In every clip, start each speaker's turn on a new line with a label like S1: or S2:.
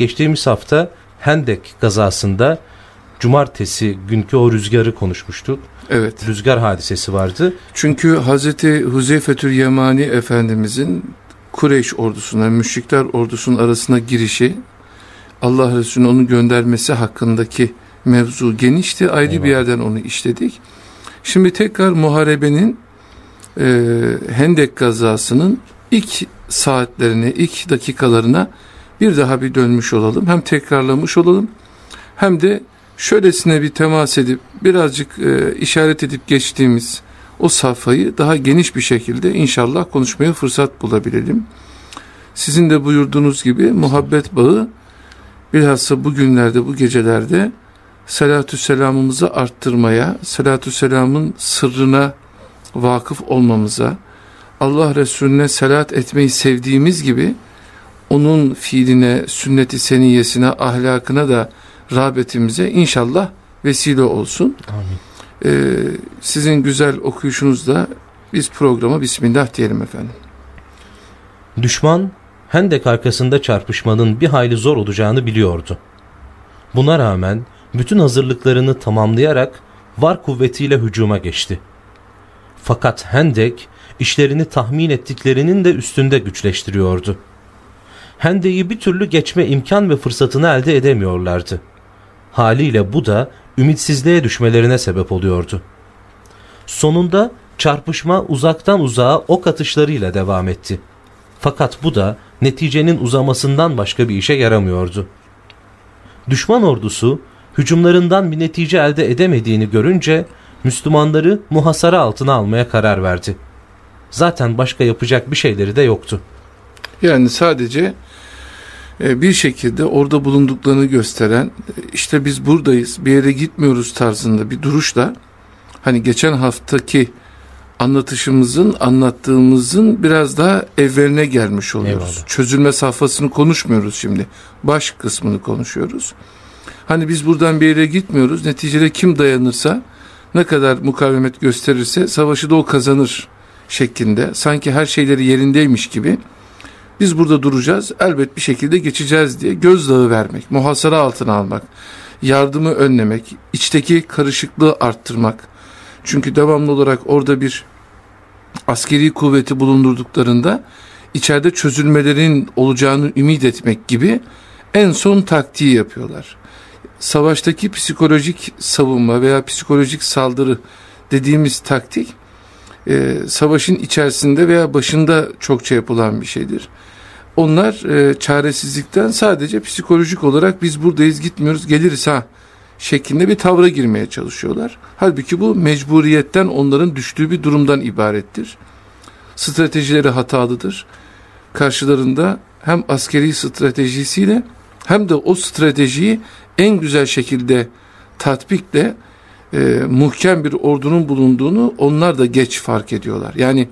S1: geçtiğimiz hafta Hendek gazasında cumartesi günkü o rüzgarı konuşmuştuk.
S2: Evet.
S1: Rüzgar hadisesi vardı.
S2: Çünkü Hazreti Huzeyfetül Yemani Efendimizin Kureyş ordusuna, müşrikler ordusunun arasına girişi, Allah Resulü'nün onu göndermesi hakkındaki mevzu genişti. Ayrı Eyvallah. bir yerden onu işledik. Şimdi tekrar muharebenin e, Hendek gazasının ilk saatlerine, ilk dakikalarına bir daha bir dönmüş olalım. Hem tekrarlamış olalım hem de şöylesine bir temas edip birazcık e, işaret edip geçtiğimiz o safhayı daha geniş bir şekilde inşallah konuşmaya fırsat bulabilelim. Sizin de buyurduğunuz gibi muhabbet bağı bilhassa bugünlerde, bu gecelerde salatü selamımızı arttırmaya, salatü selamın sırrına vakıf olmamıza, Allah Resulüne salat etmeyi sevdiğimiz gibi onun fiiline, sünneti seniyesine, ahlakına da rağbetimize inşallah vesile olsun. Amin. Ee, sizin güzel okuyuşunuzda biz programa Bismillah diyelim efendim.
S1: Düşman Hendek arkasında çarpışmanın bir hayli zor olacağını biliyordu. Buna rağmen bütün hazırlıklarını tamamlayarak var kuvvetiyle hücuma geçti. Fakat Hendek işlerini tahmin ettiklerinin de üstünde güçleştiriyordu. Hendek'i bir türlü geçme imkan ve fırsatını elde edemiyorlardı. Haliyle bu da ümitsizliğe düşmelerine sebep oluyordu. Sonunda çarpışma uzaktan uzağa ok atışlarıyla devam etti. Fakat bu da neticenin uzamasından başka bir işe yaramıyordu. Düşman ordusu hücumlarından bir netice elde edemediğini görünce Müslümanları muhasara altına almaya karar verdi. Zaten başka yapacak bir şeyleri de yoktu.
S2: Yani sadece e, bir şekilde orada bulunduklarını gösteren işte biz buradayız bir yere gitmiyoruz tarzında bir duruşla hani geçen haftaki anlatışımızın anlattığımızın biraz daha evveline gelmiş oluyoruz. Eyvallah. Çözülme safhasını konuşmuyoruz şimdi. Baş kısmını konuşuyoruz. Hani biz buradan bir yere gitmiyoruz. Neticede kim dayanırsa ne kadar mukavemet gösterirse savaşı da o kazanır şeklinde. Sanki her şeyleri yerindeymiş gibi biz burada duracağız, elbet bir şekilde geçeceğiz diye gözdağı vermek, muhasara altına almak, yardımı önlemek, içteki karışıklığı arttırmak. Çünkü devamlı olarak orada bir askeri kuvveti bulundurduklarında içeride çözülmelerin olacağını ümit etmek gibi en son taktiği yapıyorlar. Savaştaki psikolojik savunma veya psikolojik saldırı dediğimiz taktik e, savaşın içerisinde veya başında çokça yapılan bir şeydir. Onlar e, çaresizlikten sadece psikolojik olarak biz buradayız gitmiyoruz geliriz ha şeklinde bir tavra girmeye çalışıyorlar. Halbuki bu mecburiyetten onların düştüğü bir durumdan ibarettir. Stratejileri hatalıdır. Karşılarında hem askeri stratejisiyle hem de o stratejiyi en güzel şekilde tatbikle e, muhkem bir ordunun bulunduğunu onlar da geç fark ediyorlar. Yani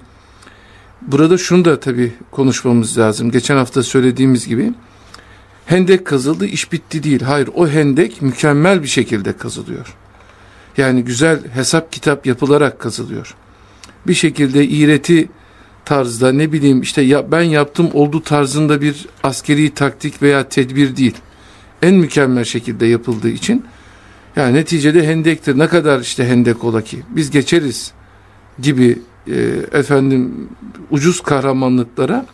S2: burada şunu da tabii konuşmamız lazım. Geçen hafta söylediğimiz gibi hendek kazıldı iş bitti değil. Hayır o hendek mükemmel bir şekilde kazılıyor. Yani güzel hesap kitap yapılarak kazılıyor. Bir şekilde iğreti tarzda ne bileyim işte ya ben yaptım oldu tarzında bir askeri taktik veya tedbir değil. En mükemmel şekilde yapıldığı için yani neticede hendektir. Ne kadar işte hendek ola ki biz geçeriz gibi e, efendim ucuz kahramanlıklara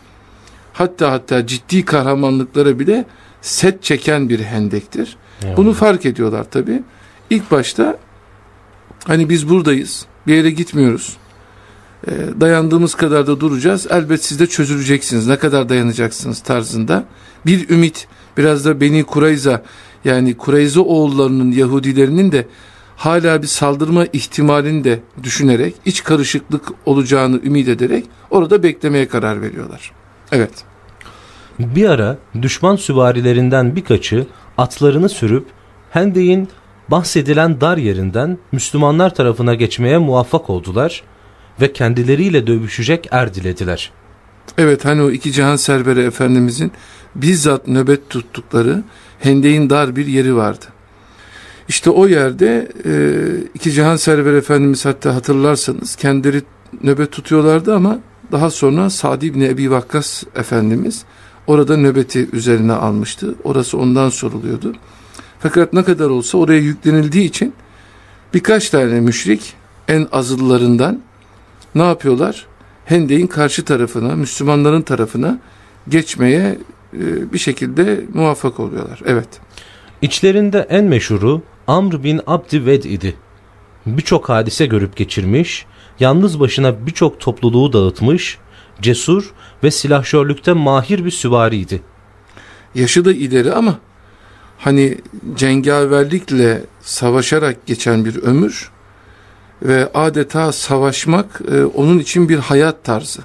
S2: hatta hatta ciddi kahramanlıklara bile set çeken bir hendektir. Eyvallah. Bunu fark ediyorlar tabi. İlk başta hani biz buradayız bir yere gitmiyoruz. E, dayandığımız kadar da duracağız. Elbet siz de çözüleceksiniz. Ne kadar dayanacaksınız tarzında. Bir ümit biraz da Beni Kurayza yani Kureyze oğullarının Yahudilerinin de hala bir saldırma ihtimalini de düşünerek iç karışıklık olacağını ümit ederek orada beklemeye karar veriyorlar. Evet.
S1: Bir ara düşman süvarilerinden birkaçı atlarını sürüp Hendek'in bahsedilen dar yerinden Müslümanlar tarafına geçmeye muvaffak oldular ve kendileriyle dövüşecek er dilediler.
S2: Evet hani o iki cihan serberi efendimizin bizzat nöbet tuttukları Hendek'in dar bir yeri vardı. İşte o yerde e, iki cihan server efendimiz hatta hatırlarsanız kendileri nöbet tutuyorlardı ama daha sonra Sa'd ibn Ebi Vakkas efendimiz orada nöbeti üzerine almıştı. Orası ondan soruluyordu. Fakat ne kadar olsa oraya yüklenildiği için birkaç tane müşrik en azıllarından ne yapıyorlar? Hendek'in karşı tarafına, Müslümanların tarafına geçmeye e, bir şekilde muvaffak oluyorlar. Evet.
S1: İçlerinde en meşhuru Amr bin Abdi Ved idi. Birçok hadise görüp geçirmiş, yalnız başına birçok topluluğu dağıtmış, cesur ve silahşörlükte mahir bir süvariydi.
S2: Yaşı da ileri ama hani cengaverlikle savaşarak geçen bir ömür ve adeta savaşmak e, onun için bir hayat tarzı.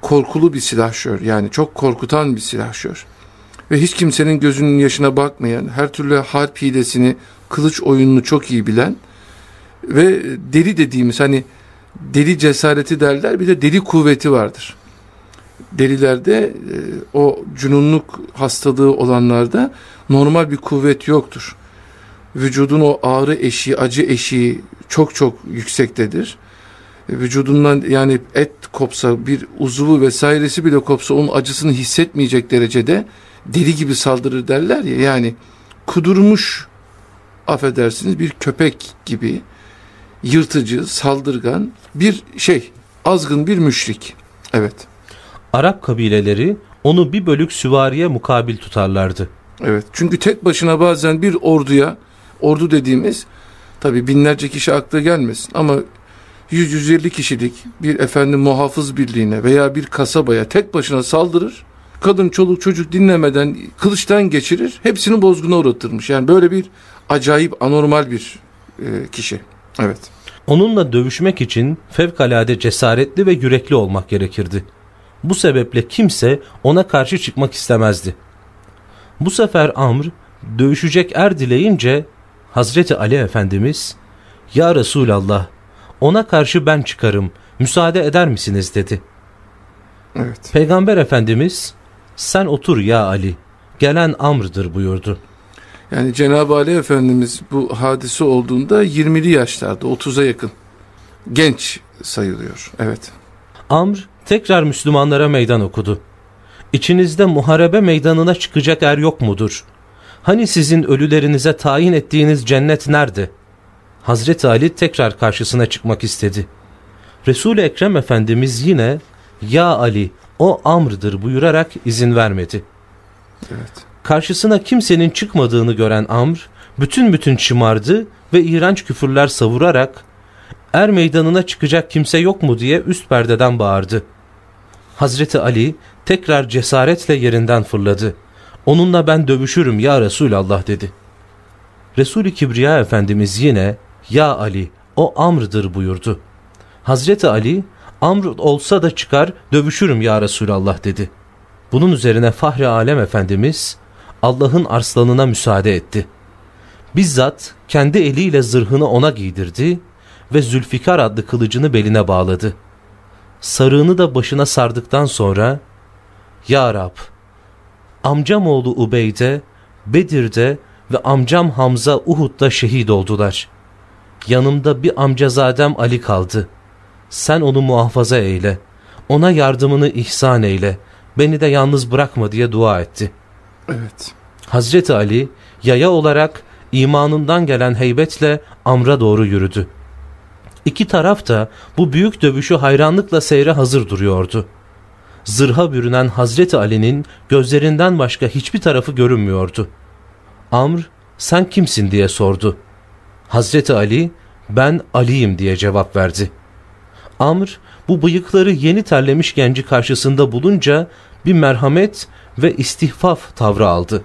S2: Korkulu bir silahşör yani çok korkutan bir silahşör. Ve hiç kimsenin gözünün yaşına bakmayan, her türlü harp hilesini, kılıç oyununu çok iyi bilen ve deli dediğimiz hani deli cesareti derler bir de deli kuvveti vardır. Delilerde e, o cünunluk hastalığı olanlarda normal bir kuvvet yoktur. Vücudun o ağrı eşiği, acı eşiği çok çok yüksektedir. E, vücudundan yani et kopsa bir uzuvu vesairesi bile kopsa onun acısını hissetmeyecek derecede deli gibi saldırır derler ya yani kudurmuş affedersiniz bir köpek gibi yırtıcı, saldırgan bir şey, azgın bir müşrik. Evet.
S1: Arap kabileleri onu bir bölük süvariye mukabil tutarlardı.
S2: Evet. Çünkü tek başına bazen bir orduya, ordu dediğimiz tabi binlerce kişi akla gelmesin ama 100-150 kişilik bir efendim muhafız birliğine veya bir kasabaya tek başına saldırır. Kadın, çoluk, çocuk dinlemeden kılıçtan geçirir. Hepsini bozguna uğratırmış. Yani böyle bir acayip anormal bir e, kişi. Evet.
S1: Onunla dövüşmek için fevkalade cesaretli ve yürekli olmak gerekirdi. Bu sebeple kimse ona karşı çıkmak istemezdi. Bu sefer Amr dövüşecek er dileyince Hazreti Ali Efendimiz ''Ya Resulallah ona karşı ben çıkarım müsaade eder misiniz?'' dedi.
S2: Evet.
S1: Peygamber Efendimiz ''Sen otur ya Ali gelen Amr'dır'' buyurdu.
S2: Yani Cenab-ı Ali Efendimiz bu hadise olduğunda 20'li yaşlarda 30'a yakın genç sayılıyor. Evet.
S1: Amr tekrar Müslümanlara meydan okudu. İçinizde muharebe meydanına çıkacak er yok mudur? Hani sizin ölülerinize tayin ettiğiniz cennet nerede? Hazreti Ali tekrar karşısına çıkmak istedi. Resul-i Ekrem Efendimiz yine ya Ali o Amr'dır buyurarak izin vermedi.
S2: Evet.
S1: Karşısına kimsenin çıkmadığını gören Amr bütün bütün çımardı ve iğrenç küfürler savurarak er meydanına çıkacak kimse yok mu diye üst perdeden bağırdı. Hazreti Ali tekrar cesaretle yerinden fırladı. Onunla ben dövüşürüm ya Resulallah dedi. Resul-i Kibriya Efendimiz yine ya Ali o Amr'dır buyurdu. Hazreti Ali Amr olsa da çıkar dövüşürüm ya Resulallah dedi. Bunun üzerine Fahri Alem Efendimiz Allah'ın arslanına müsaade etti. Bizzat kendi eliyle zırhını ona giydirdi ve Zülfikar adlı kılıcını beline bağladı. Sarığını da başına sardıktan sonra Ya Rab, amcam oğlu Ubeyde, Bedir'de ve amcam Hamza Uhud'da şehit oldular. Yanımda bir amcazadem Ali kaldı. Sen onu muhafaza eyle, ona yardımını ihsan eyle, beni de yalnız bırakma diye dua etti.
S2: Evet.
S1: Hazreti Ali yaya olarak imanından gelen heybetle Amr'a doğru yürüdü. İki taraf da bu büyük dövüşü hayranlıkla seyre hazır duruyordu. Zırha bürünen Hazreti Ali'nin gözlerinden başka hiçbir tarafı görünmüyordu. Amr, sen kimsin diye sordu. Hazreti Ali, ben Ali'yim diye cevap verdi. Amr, bu bıyıkları yeni terlemiş genci karşısında bulunca bir merhamet ve istihfaf tavrı aldı.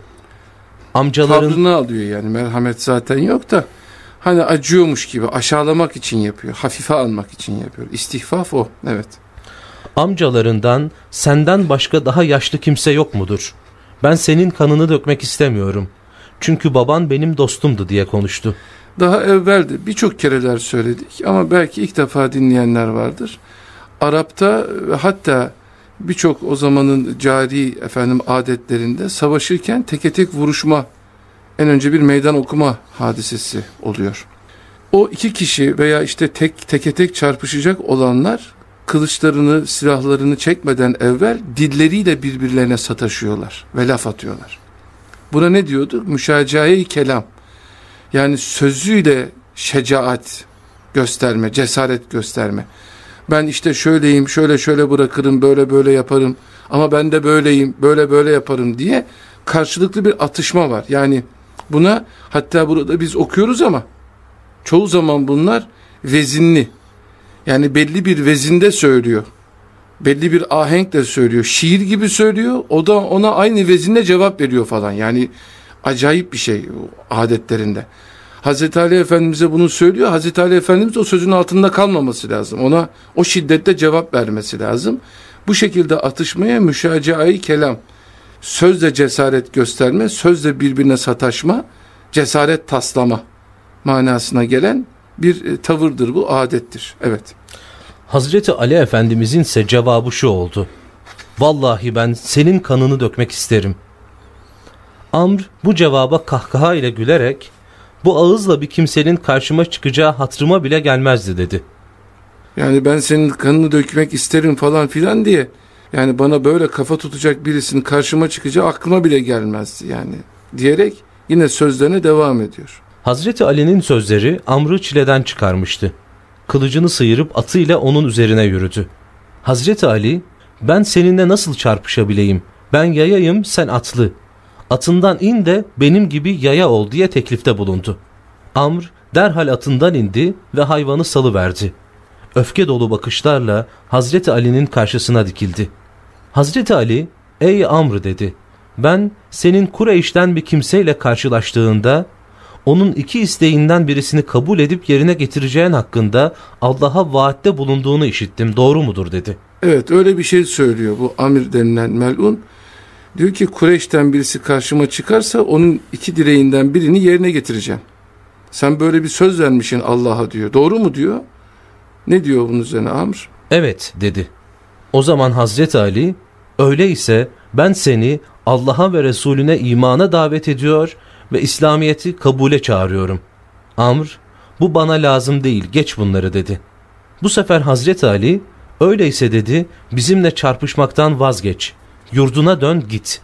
S2: Amcaların... Tavrını alıyor yani merhamet zaten yok da hani acıyormuş gibi aşağılamak için yapıyor. Hafife almak için yapıyor. İstihfaf o. Evet.
S1: Amcalarından senden başka daha yaşlı kimse yok mudur? Ben senin kanını dökmek istemiyorum. Çünkü baban benim dostumdu diye konuştu.
S2: Daha evvelde birçok kereler söyledik ama belki ilk defa dinleyenler vardır. Arap'ta hatta birçok o zamanın cari efendim adetlerinde savaşırken teke tek vuruşma en önce bir meydan okuma hadisesi oluyor. O iki kişi veya işte tek teke tek çarpışacak olanlar kılıçlarını, silahlarını çekmeden evvel dilleriyle birbirlerine sataşıyorlar ve laf atıyorlar. Buna ne diyorduk? Müşacae-i kelam. Yani sözüyle şecaat gösterme, cesaret gösterme. Ben işte şöyleyim, şöyle şöyle bırakırım, böyle böyle yaparım ama ben de böyleyim, böyle böyle yaparım diye karşılıklı bir atışma var. Yani buna hatta burada biz okuyoruz ama çoğu zaman bunlar vezinli. Yani belli bir vezinde söylüyor. Belli bir ahenkle söylüyor. Şiir gibi söylüyor. O da ona aynı vezinde cevap veriyor falan. Yani acayip bir şey adetlerinde. Hazreti Ali Efendimiz'e bunu söylüyor. Hazreti Ali Efendimiz o sözün altında kalmaması lazım. Ona o şiddette cevap vermesi lazım. Bu şekilde atışmaya müşacaayı kelam. Sözle cesaret gösterme, sözle birbirine sataşma, cesaret taslama manasına gelen bir e, tavırdır bu, adettir. Evet.
S1: Hazreti Ali Efendimizin ise cevabı şu oldu. Vallahi ben senin kanını dökmek isterim. Amr bu cevaba kahkaha ile gülerek bu ağızla bir kimsenin karşıma çıkacağı hatırıma bile gelmezdi dedi.
S2: Yani ben senin kanını dökmek isterim falan filan diye yani bana böyle kafa tutacak birisinin karşıma çıkacağı aklıma bile gelmezdi yani diyerek yine sözlerine devam ediyor.
S1: Hazreti Ali'nin sözleri Amr'ı çileden çıkarmıştı. Kılıcını sıyırıp atıyla onun üzerine yürüdü. Hazreti Ali, ben seninle nasıl çarpışabileyim? Ben yayayım, sen atlı. Atından in de benim gibi yaya ol diye teklifte bulundu. Amr derhal atından indi ve hayvanı salıverdi. Öfke dolu bakışlarla Hazreti Ali'nin karşısına dikildi. Hazreti Ali, ey Amr dedi, ben senin Kureyş'ten bir kimseyle karşılaştığında onun iki isteğinden birisini kabul edip yerine getireceğin hakkında Allah'a vaatte bulunduğunu işittim. Doğru mudur dedi.
S2: Evet öyle bir şey söylüyor bu Amir denilen melun. Diyor ki Kureyş'ten birisi karşıma çıkarsa onun iki direğinden birini yerine getireceğim. Sen böyle bir söz vermişsin Allah'a diyor. Doğru mu diyor? Ne diyor bunun üzerine Amr?
S1: Evet dedi. O zaman Hazreti Ali öyleyse ben seni Allah'a ve Resulüne imana davet ediyor ve İslamiyet'i kabule çağırıyorum. Amr, bu bana lazım değil, geç bunları dedi. Bu sefer Hazreti Ali, öyleyse dedi, bizimle çarpışmaktan vazgeç, yurduna dön git.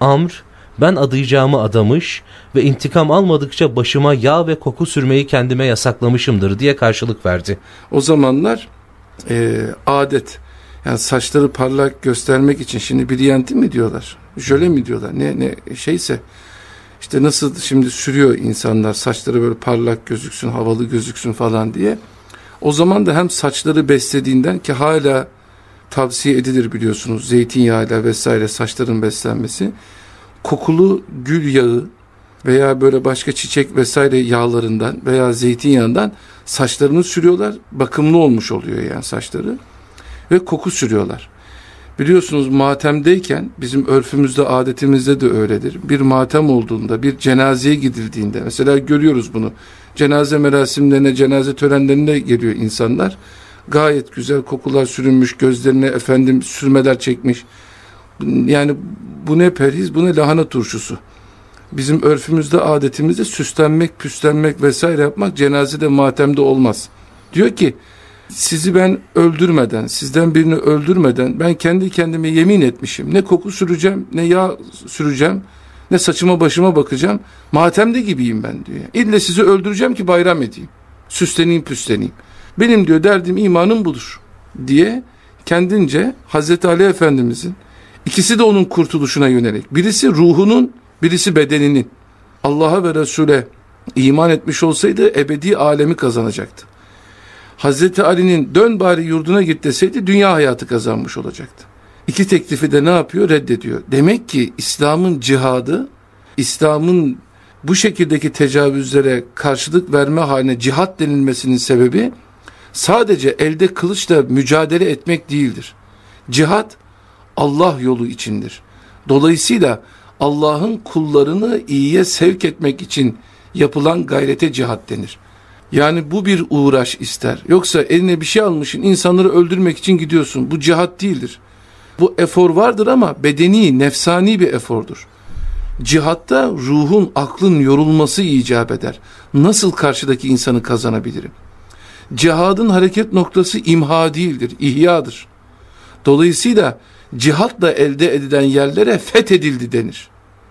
S1: Amr, ben adayacağımı adamış ve intikam almadıkça başıma yağ ve koku sürmeyi kendime yasaklamışımdır diye karşılık verdi.
S2: O zamanlar e, adet, yani saçları parlak göstermek için şimdi briyantin mi diyorlar, jöle mi diyorlar, ne, ne şeyse işte nasıl şimdi sürüyor insanlar saçları böyle parlak gözüksün, havalı gözüksün falan diye. O zaman da hem saçları beslediğinden ki hala tavsiye edilir biliyorsunuz zeytinyağıyla vesaire saçların beslenmesi. Kokulu gül yağı veya böyle başka çiçek vesaire yağlarından veya zeytinyağından saçlarını sürüyorlar. Bakımlı olmuş oluyor yani saçları. Ve koku sürüyorlar. Biliyorsunuz matemdeyken bizim örfümüzde adetimizde de öyledir. Bir matem olduğunda bir cenazeye gidildiğinde mesela görüyoruz bunu. Cenaze merasimlerine cenaze törenlerine geliyor insanlar. Gayet güzel kokular sürünmüş gözlerine efendim sürmeler çekmiş. Yani bu ne perhiz bu ne lahana turşusu. Bizim örfümüzde adetimizde süslenmek püslenmek vesaire yapmak cenazede matemde olmaz. Diyor ki sizi ben öldürmeden, sizden birini öldürmeden ben kendi kendime yemin etmişim. Ne koku süreceğim, ne yağ süreceğim, ne saçıma başıma bakacağım. Matemde gibiyim ben diyor. İlle sizi öldüreceğim ki bayram edeyim. Süsleneyim püsleneyim. Benim diyor derdim imanım budur diye kendince Hazreti Ali Efendimizin ikisi de onun kurtuluşuna yönelik. Birisi ruhunun, birisi bedeninin. Allah'a ve Resul'e iman etmiş olsaydı ebedi alemi kazanacaktı. Hazreti Ali'nin dön bari yurduna git deseydi dünya hayatı kazanmış olacaktı. İki teklifi de ne yapıyor? Reddediyor. Demek ki İslam'ın cihadı, İslam'ın bu şekildeki tecavüzlere karşılık verme haline cihat denilmesinin sebebi sadece elde kılıçla mücadele etmek değildir. Cihat Allah yolu içindir. Dolayısıyla Allah'ın kullarını iyiye sevk etmek için yapılan gayrete cihat denir. Yani bu bir uğraş ister. Yoksa eline bir şey almışsın insanları öldürmek için gidiyorsun. Bu cihat değildir. Bu efor vardır ama bedeni, nefsani bir efordur. Cihatta ruhun, aklın yorulması icap eder. Nasıl karşıdaki insanı kazanabilirim? Cihadın hareket noktası imha değildir, ihyadır. Dolayısıyla cihatla elde edilen yerlere fethedildi denir.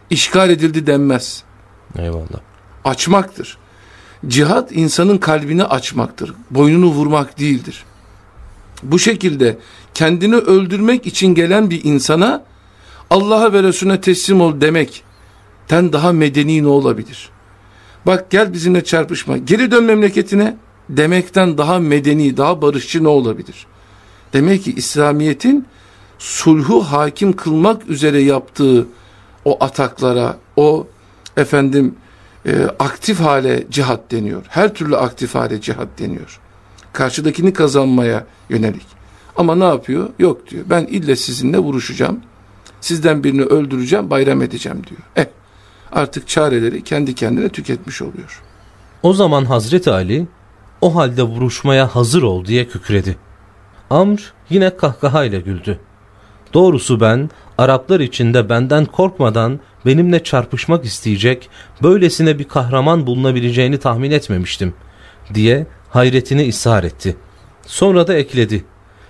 S2: İşgal edildi denmez.
S1: Eyvallah.
S2: Açmaktır. Cihat insanın kalbini açmaktır. Boynunu vurmak değildir. Bu şekilde kendini öldürmek için gelen bir insana Allah'a ve Resulüne teslim ol demekten daha medeni ne olabilir? Bak gel bizimle çarpışma. Geri dön memleketine demekten daha medeni, daha barışçı ne olabilir? Demek ki İslamiyet'in sulhu hakim kılmak üzere yaptığı o ataklara, o efendim e, aktif hale cihat deniyor. Her türlü aktif hale cihat deniyor. Karşıdakini kazanmaya yönelik. Ama ne yapıyor? Yok diyor. Ben ille sizinle vuruşacağım. Sizden birini öldüreceğim, bayram edeceğim diyor. Eh, artık çareleri kendi kendine tüketmiş oluyor.
S1: O zaman Hazreti Ali o halde vuruşmaya hazır ol diye kükredi. Amr yine kahkahayla güldü. Doğrusu ben Araplar içinde benden korkmadan benimle çarpışmak isteyecek böylesine bir kahraman bulunabileceğini tahmin etmemiştim diye hayretini ishar etti. Sonra da ekledi.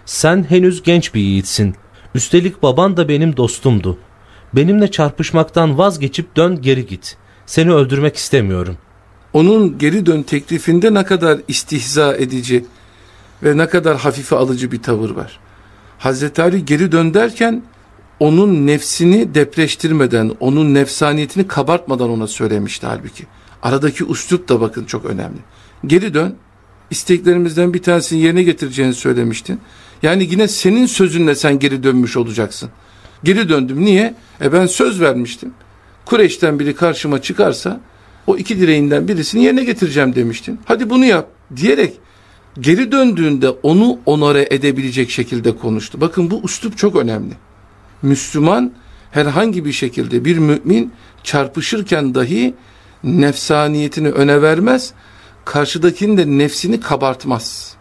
S1: Sen henüz genç bir yiğitsin. Üstelik baban da benim dostumdu. Benimle çarpışmaktan vazgeçip dön geri git. Seni öldürmek istemiyorum.
S2: Onun geri dön teklifinde ne kadar istihza edici ve ne kadar hafife alıcı bir tavır var. Hazreti Ali geri dön derken onun nefsini depreştirmeden, onun nefsaniyetini kabartmadan ona söylemişti halbuki. Aradaki üslup da bakın çok önemli. Geri dön, isteklerimizden bir tanesini yerine getireceğini söylemiştin. Yani yine senin sözünle sen geri dönmüş olacaksın. Geri döndüm. Niye? E ben söz vermiştim. Kureyş'ten biri karşıma çıkarsa o iki direğinden birisini yerine getireceğim demiştin. Hadi bunu yap diyerek geri döndüğünde onu onore edebilecek şekilde konuştu. Bakın bu üslup çok önemli. Müslüman herhangi bir şekilde bir mümin çarpışırken dahi nefsaniyetini öne vermez, karşıdakinin de nefsini kabartmaz.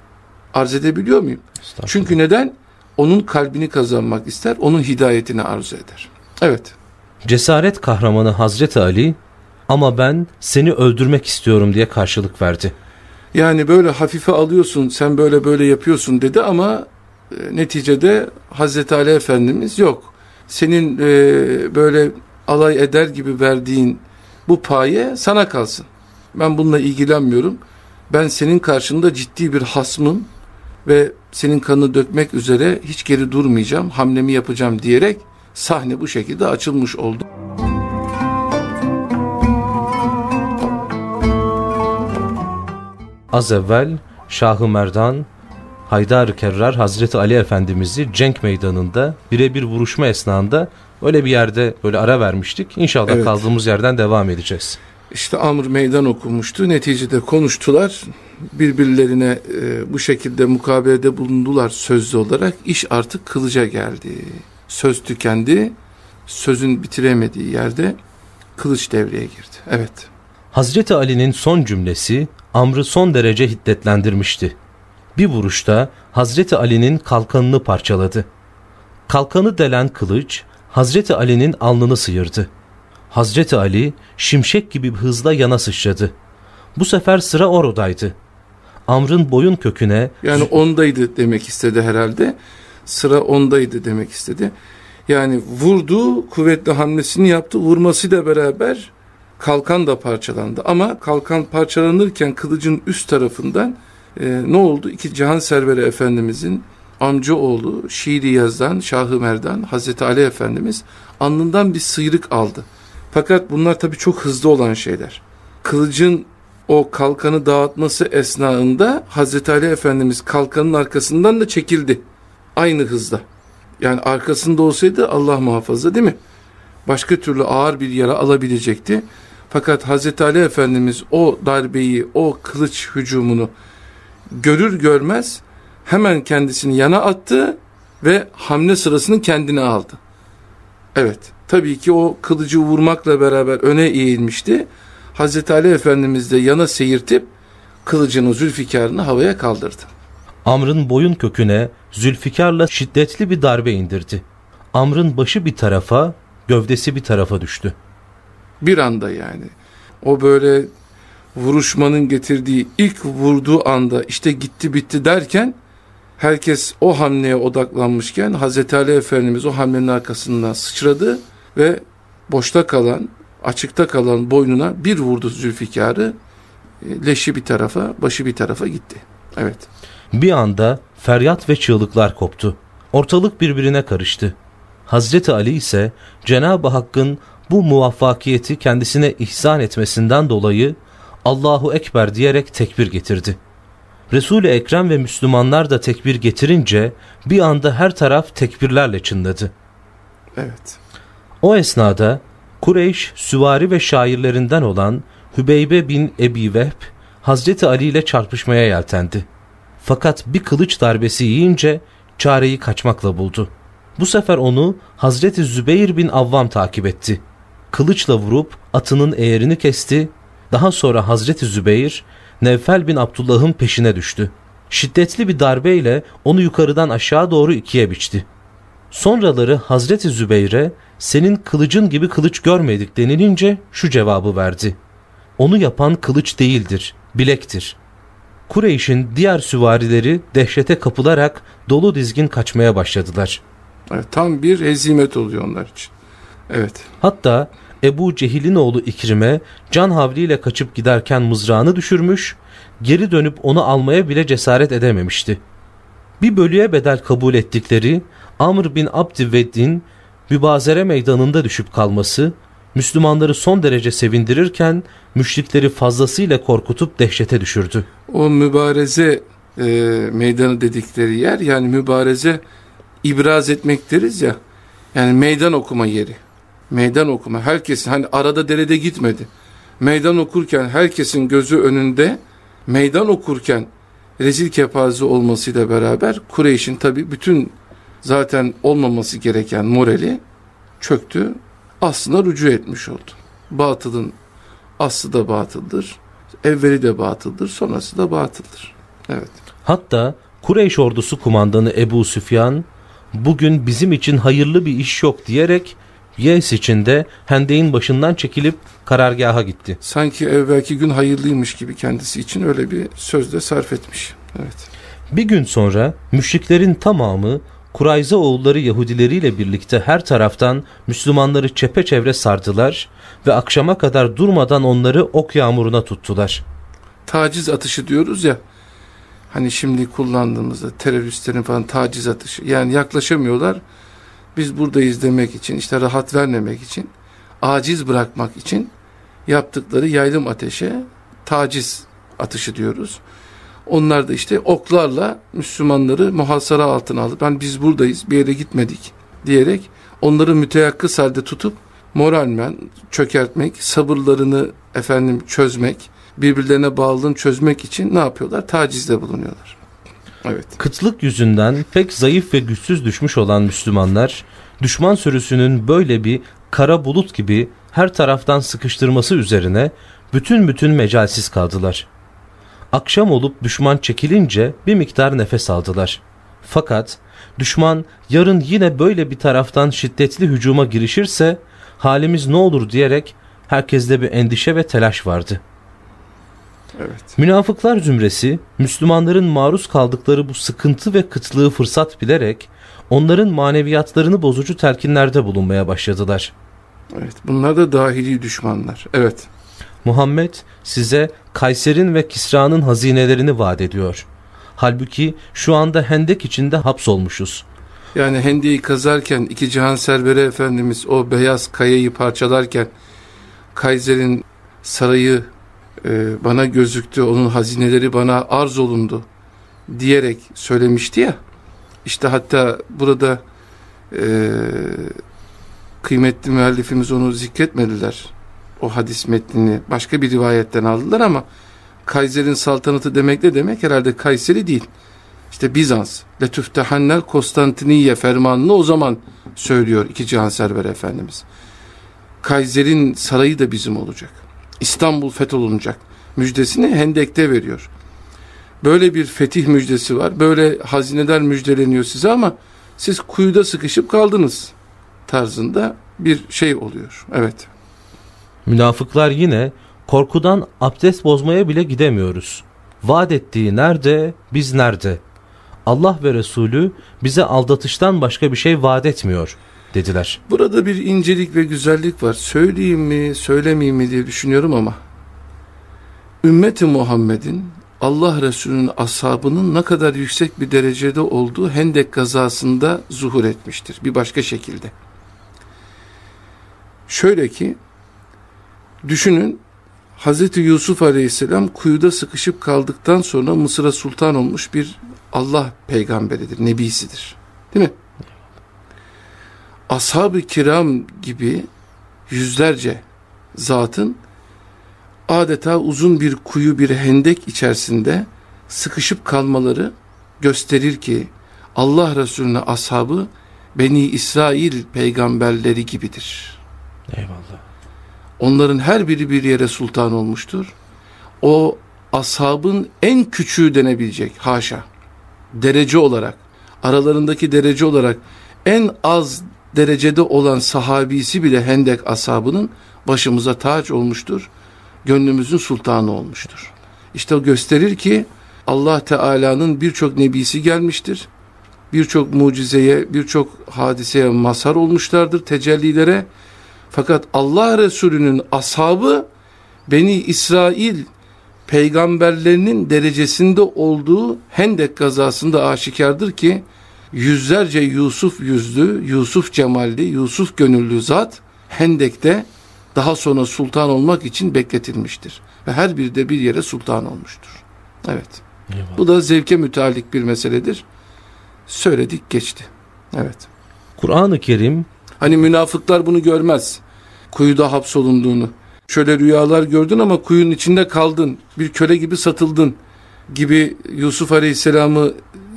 S2: Arz edebiliyor muyum? Çünkü neden? Onun kalbini kazanmak ister, onun hidayetini arzu eder. Evet.
S1: Cesaret kahramanı Hazreti Ali ama ben seni öldürmek istiyorum diye karşılık verdi.
S2: Yani böyle hafife alıyorsun, sen böyle böyle yapıyorsun dedi ama e, neticede Hazreti Ali Efendimiz yok. Senin e, böyle alay eder gibi verdiğin bu paye sana kalsın. Ben bununla ilgilenmiyorum. Ben senin karşında ciddi bir hasmım ve senin kanını dökmek üzere hiç geri durmayacağım, hamlemi yapacağım diyerek sahne bu şekilde açılmış oldu.
S1: Az evvel Şahı Merdan Haydar Kerrar Hazreti Ali Efendimiz'i cenk meydanında birebir vuruşma esnasında öyle bir yerde böyle ara vermiştik. İnşallah evet. kaldığımız yerden devam edeceğiz.
S2: İşte Amr meydan okumuştu. Neticede konuştular. Birbirlerine e, bu şekilde mukabelede bulundular sözlü olarak. İş artık kılıca geldi. Söz tükendi. Sözün bitiremediği yerde kılıç devreye girdi. Evet.
S1: Hazreti Ali'nin son cümlesi Amr'ı son derece hiddetlendirmişti. Bir vuruşta Hazreti Ali'nin kalkanını parçaladı. Kalkanı delen kılıç Hazreti Ali'nin alnını sıyırdı. Hazreti Ali şimşek gibi hızla yana sıçradı. Bu sefer sıra orodaydı. Amr'ın boyun köküne...
S2: Yani ondaydı demek istedi herhalde. Sıra ondaydı demek istedi. Yani vurdu, kuvvetli hamlesini yaptı. Vurmasıyla beraber kalkan da parçalandı. Ama kalkan parçalanırken kılıcın üst tarafından e, ne oldu? İki Cihan Serveri Efendimizin amcaoğlu şiiri yazdan Şahı Merdan Hazreti Ali Efendimiz alnından bir sıyrık aldı. Fakat bunlar tabi çok hızlı olan şeyler. Kılıcın o kalkanı dağıtması esnasında Hazreti Ali Efendimiz kalkanın arkasından da çekildi. Aynı hızda. Yani arkasında olsaydı Allah muhafaza değil mi? Başka türlü ağır bir yara alabilecekti. Fakat Hazreti Ali Efendimiz o darbeyi, o kılıç hücumunu görür görmez hemen kendisini yana attı ve hamle sırasını kendine aldı. Evet, tabii ki o kılıcı vurmakla beraber öne eğilmişti. Hazreti Ali Efendimiz de yana seyirtip kılıcını Zülfikar'ını havaya kaldırdı.
S1: Amr'ın boyun köküne Zülfikar'la şiddetli bir darbe indirdi. Amr'ın başı bir tarafa, gövdesi bir tarafa düştü.
S2: Bir anda yani. O böyle vuruşmanın getirdiği ilk vurduğu anda işte gitti bitti derken herkes o hamleye odaklanmışken Hazreti Ali Efendimiz o hamlenin arkasından sıçradı ve boşta kalan, açıkta kalan boynuna bir vurdu Zülfikar'ı. E, leşi bir tarafa, başı bir tarafa gitti. Evet.
S1: Bir anda feryat ve çığlıklar koptu. Ortalık birbirine karıştı. Hazreti Ali ise Cenab-ı Hakk'ın bu muvaffakiyeti kendisine ihsan etmesinden dolayı Allahu Ekber diyerek tekbir getirdi. Resul-i Ekrem ve Müslümanlar da tekbir getirince bir anda her taraf tekbirlerle çınladı.
S2: Evet.
S1: O esnada Kureyş süvari ve şairlerinden olan Hübeybe bin Ebi Vehb Hazreti Ali ile çarpışmaya yeltendi. Fakat bir kılıç darbesi yiyince çareyi kaçmakla buldu. Bu sefer onu Hazreti Zübeyir bin Avvam takip etti. Kılıçla vurup atının eğerini kesti. Daha sonra Hazreti Zübeyir Nevfel bin Abdullah'ın peşine düştü. Şiddetli bir darbeyle onu yukarıdan aşağı doğru ikiye biçti. Sonraları Hazreti Zübeyir'e senin kılıcın gibi kılıç görmedik denilince şu cevabı verdi. Onu yapan kılıç değildir, bilektir. Kureyş'in diğer süvarileri dehşete kapılarak dolu dizgin kaçmaya başladılar.
S2: Tam bir hezimet oluyor onlar için. Evet.
S1: Hatta Ebu Cehil'in oğlu İkrim'e can havliyle kaçıp giderken mızrağını düşürmüş, geri dönüp onu almaya bile cesaret edememişti. Bir bölüye bedel kabul ettikleri Amr bin Abdüveddin mübazere meydanında düşüp kalması Müslümanları son derece sevindirirken müşrikleri fazlasıyla korkutup dehşete düşürdü.
S2: O mübareze e, meydanı dedikleri yer yani mübareze ibraz etmek deriz ya yani meydan okuma yeri. Meydan okuma herkesin hani arada derede gitmedi. Meydan okurken herkesin gözü önünde meydan okurken rezil kepaze olmasıyla beraber Kureyş'in tabi bütün zaten olmaması gereken morali çöktü. Aslına rücu etmiş oldu. Batılın aslı da batıldır. Evveli de batıldır. Sonrası da batıldır. Evet.
S1: Hatta Kureyş ordusu kumandanı Ebu Süfyan bugün bizim için hayırlı bir iş yok diyerek Yes içinde hendeğin başından çekilip karargaha gitti.
S2: Sanki evvelki gün hayırlıymış gibi kendisi için öyle bir sözde sarf etmiş. Evet.
S1: Bir gün sonra müşriklerin tamamı Kurayza oğulları Yahudileriyle birlikte her taraftan Müslümanları çepeçevre sardılar ve akşama kadar durmadan onları ok yağmuruna tuttular.
S2: Taciz atışı diyoruz ya, hani şimdi kullandığımızda teröristlerin falan taciz atışı, yani yaklaşamıyorlar, biz buradayız demek için, işte rahat vermemek için, aciz bırakmak için yaptıkları yaylım ateşe taciz atışı diyoruz. Onlar da işte oklarla Müslümanları muhasara altına alıp ben biz buradayız bir yere gitmedik diyerek onları müteyakkız halde tutup moralmen çökertmek, sabırlarını efendim çözmek, birbirlerine bağlılığını çözmek için ne yapıyorlar? Tacizde bulunuyorlar. Evet.
S1: Kıtlık yüzünden pek zayıf ve güçsüz düşmüş olan Müslümanlar, düşman sürüsünün böyle bir kara bulut gibi her taraftan sıkıştırması üzerine bütün bütün mecalsiz kaldılar. Akşam olup düşman çekilince bir miktar nefes aldılar. Fakat düşman yarın yine böyle bir taraftan şiddetli hücuma girişirse halimiz ne olur diyerek herkeste bir endişe ve telaş vardı.
S2: Evet.
S1: Münafıklar zümresi Müslümanların maruz kaldıkları bu sıkıntı ve kıtlığı fırsat bilerek onların maneviyatlarını bozucu telkinlerde bulunmaya başladılar.
S2: Evet bunlar da dahili düşmanlar. Evet.
S1: Muhammed size Kayser'in ve Kisra'nın hazinelerini vaat ediyor. Halbuki şu anda hendek içinde hapsolmuşuz.
S2: Yani hendeyi kazarken iki cihan serveri efendimiz o beyaz kayayı parçalarken Kayser'in sarayı e, bana gözüktü, onun hazineleri bana arz olundu diyerek söylemişti ya. İşte hatta burada e, kıymetli müellifimiz onu zikretmediler. O hadis metnini başka bir rivayetten aldılar ama Kayser'in saltanatı demek ne demek? Herhalde Kayseri değil. İşte Bizans, Letüftehannel Konstantiniye fermanını o zaman söylüyor iki cihan server efendimiz. Kayser'in sarayı da bizim olacak. İstanbul fetholunacak müjdesini Hendek'te veriyor. Böyle bir fetih müjdesi var. Böyle hazineler müjdeleniyor size ama siz kuyuda sıkışıp kaldınız tarzında bir şey oluyor. Evet.
S1: Münafıklar yine Korkudan abdest bozmaya bile gidemiyoruz. Vaat ettiği nerede, biz nerede? Allah ve Resulü bize aldatıştan başka bir şey vaat etmiyor dediler.
S2: Burada bir incelik ve güzellik var. Söyleyeyim mi, söylemeyeyim mi diye düşünüyorum ama ümmeti Muhammed'in Allah Resulü'nün ashabının ne kadar yüksek bir derecede olduğu Hendek gazasında zuhur etmiştir. Bir başka şekilde. Şöyle ki, düşünün, Hz. Yusuf Aleyhisselam kuyuda sıkışıp kaldıktan sonra Mısır'a sultan olmuş bir Allah peygamberidir, nebisidir. Değil mi? Ashab-ı kiram gibi yüzlerce zatın adeta uzun bir kuyu bir hendek içerisinde sıkışıp kalmaları gösterir ki Allah Resulüne ashabı Beni İsrail peygamberleri gibidir.
S1: Eyvallah.
S2: Onların her biri bir yere sultan olmuştur. O ashabın en küçüğü denebilecek haşa. Derece olarak, aralarındaki derece olarak en az derecede olan sahabisi bile Hendek ashabının başımıza taç olmuştur gönlümüzün sultanı olmuştur. İşte o gösterir ki Allah Teala'nın birçok nebisi gelmiştir. Birçok mucizeye, birçok hadiseye mazhar olmuşlardır, tecellilere. Fakat Allah Resulü'nün ashabı Beni İsrail peygamberlerinin derecesinde olduğu Hendek gazasında aşikardır ki yüzlerce Yusuf yüzlü, Yusuf cemalli, Yusuf gönüllü zat Hendek'te daha sonra sultan olmak için bekletilmiştir. Ve her biri de bir yere sultan olmuştur. Evet. Eyvallah. Bu da zevke müteallik bir meseledir. Söyledik geçti. Evet.
S1: Kur'an-ı Kerim
S2: Hani münafıklar bunu görmez. Kuyuda hapsolunduğunu. Şöyle rüyalar gördün ama kuyunun içinde kaldın. Bir köle gibi satıldın gibi Yusuf Aleyhisselam'ı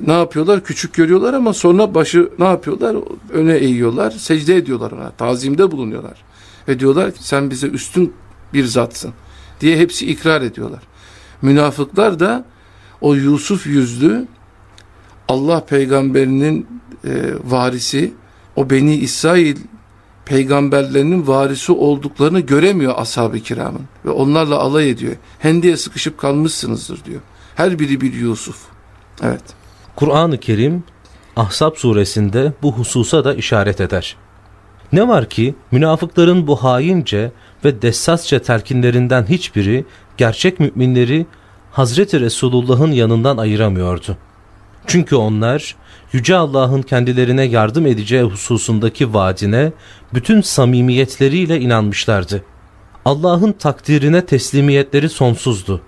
S2: ne yapıyorlar? Küçük görüyorlar ama sonra başı ne yapıyorlar? Öne eğiyorlar, secde ediyorlar ona, tazimde bulunuyorlar. Ve diyorlar ki sen bize üstün bir zatsın diye hepsi ikrar ediyorlar. Münafıklar da o Yusuf yüzlü Allah peygamberinin e, varisi o Beni İsrail peygamberlerinin varisi olduklarını göremiyor ashab-ı kiramın ve onlarla alay ediyor. Hendiye sıkışıp kalmışsınızdır diyor. Her biri bir Yusuf. Evet.
S1: Kur'an-ı Kerim Ahzab suresinde bu hususa da işaret eder. Ne var ki münafıkların bu haince ve dessasça telkinlerinden hiçbiri gerçek müminleri Hazreti Resulullah'ın yanından ayıramıyordu. Çünkü onlar Yüce Allah'ın kendilerine yardım edeceği hususundaki vaadine bütün samimiyetleriyle inanmışlardı. Allah'ın takdirine teslimiyetleri sonsuzdu.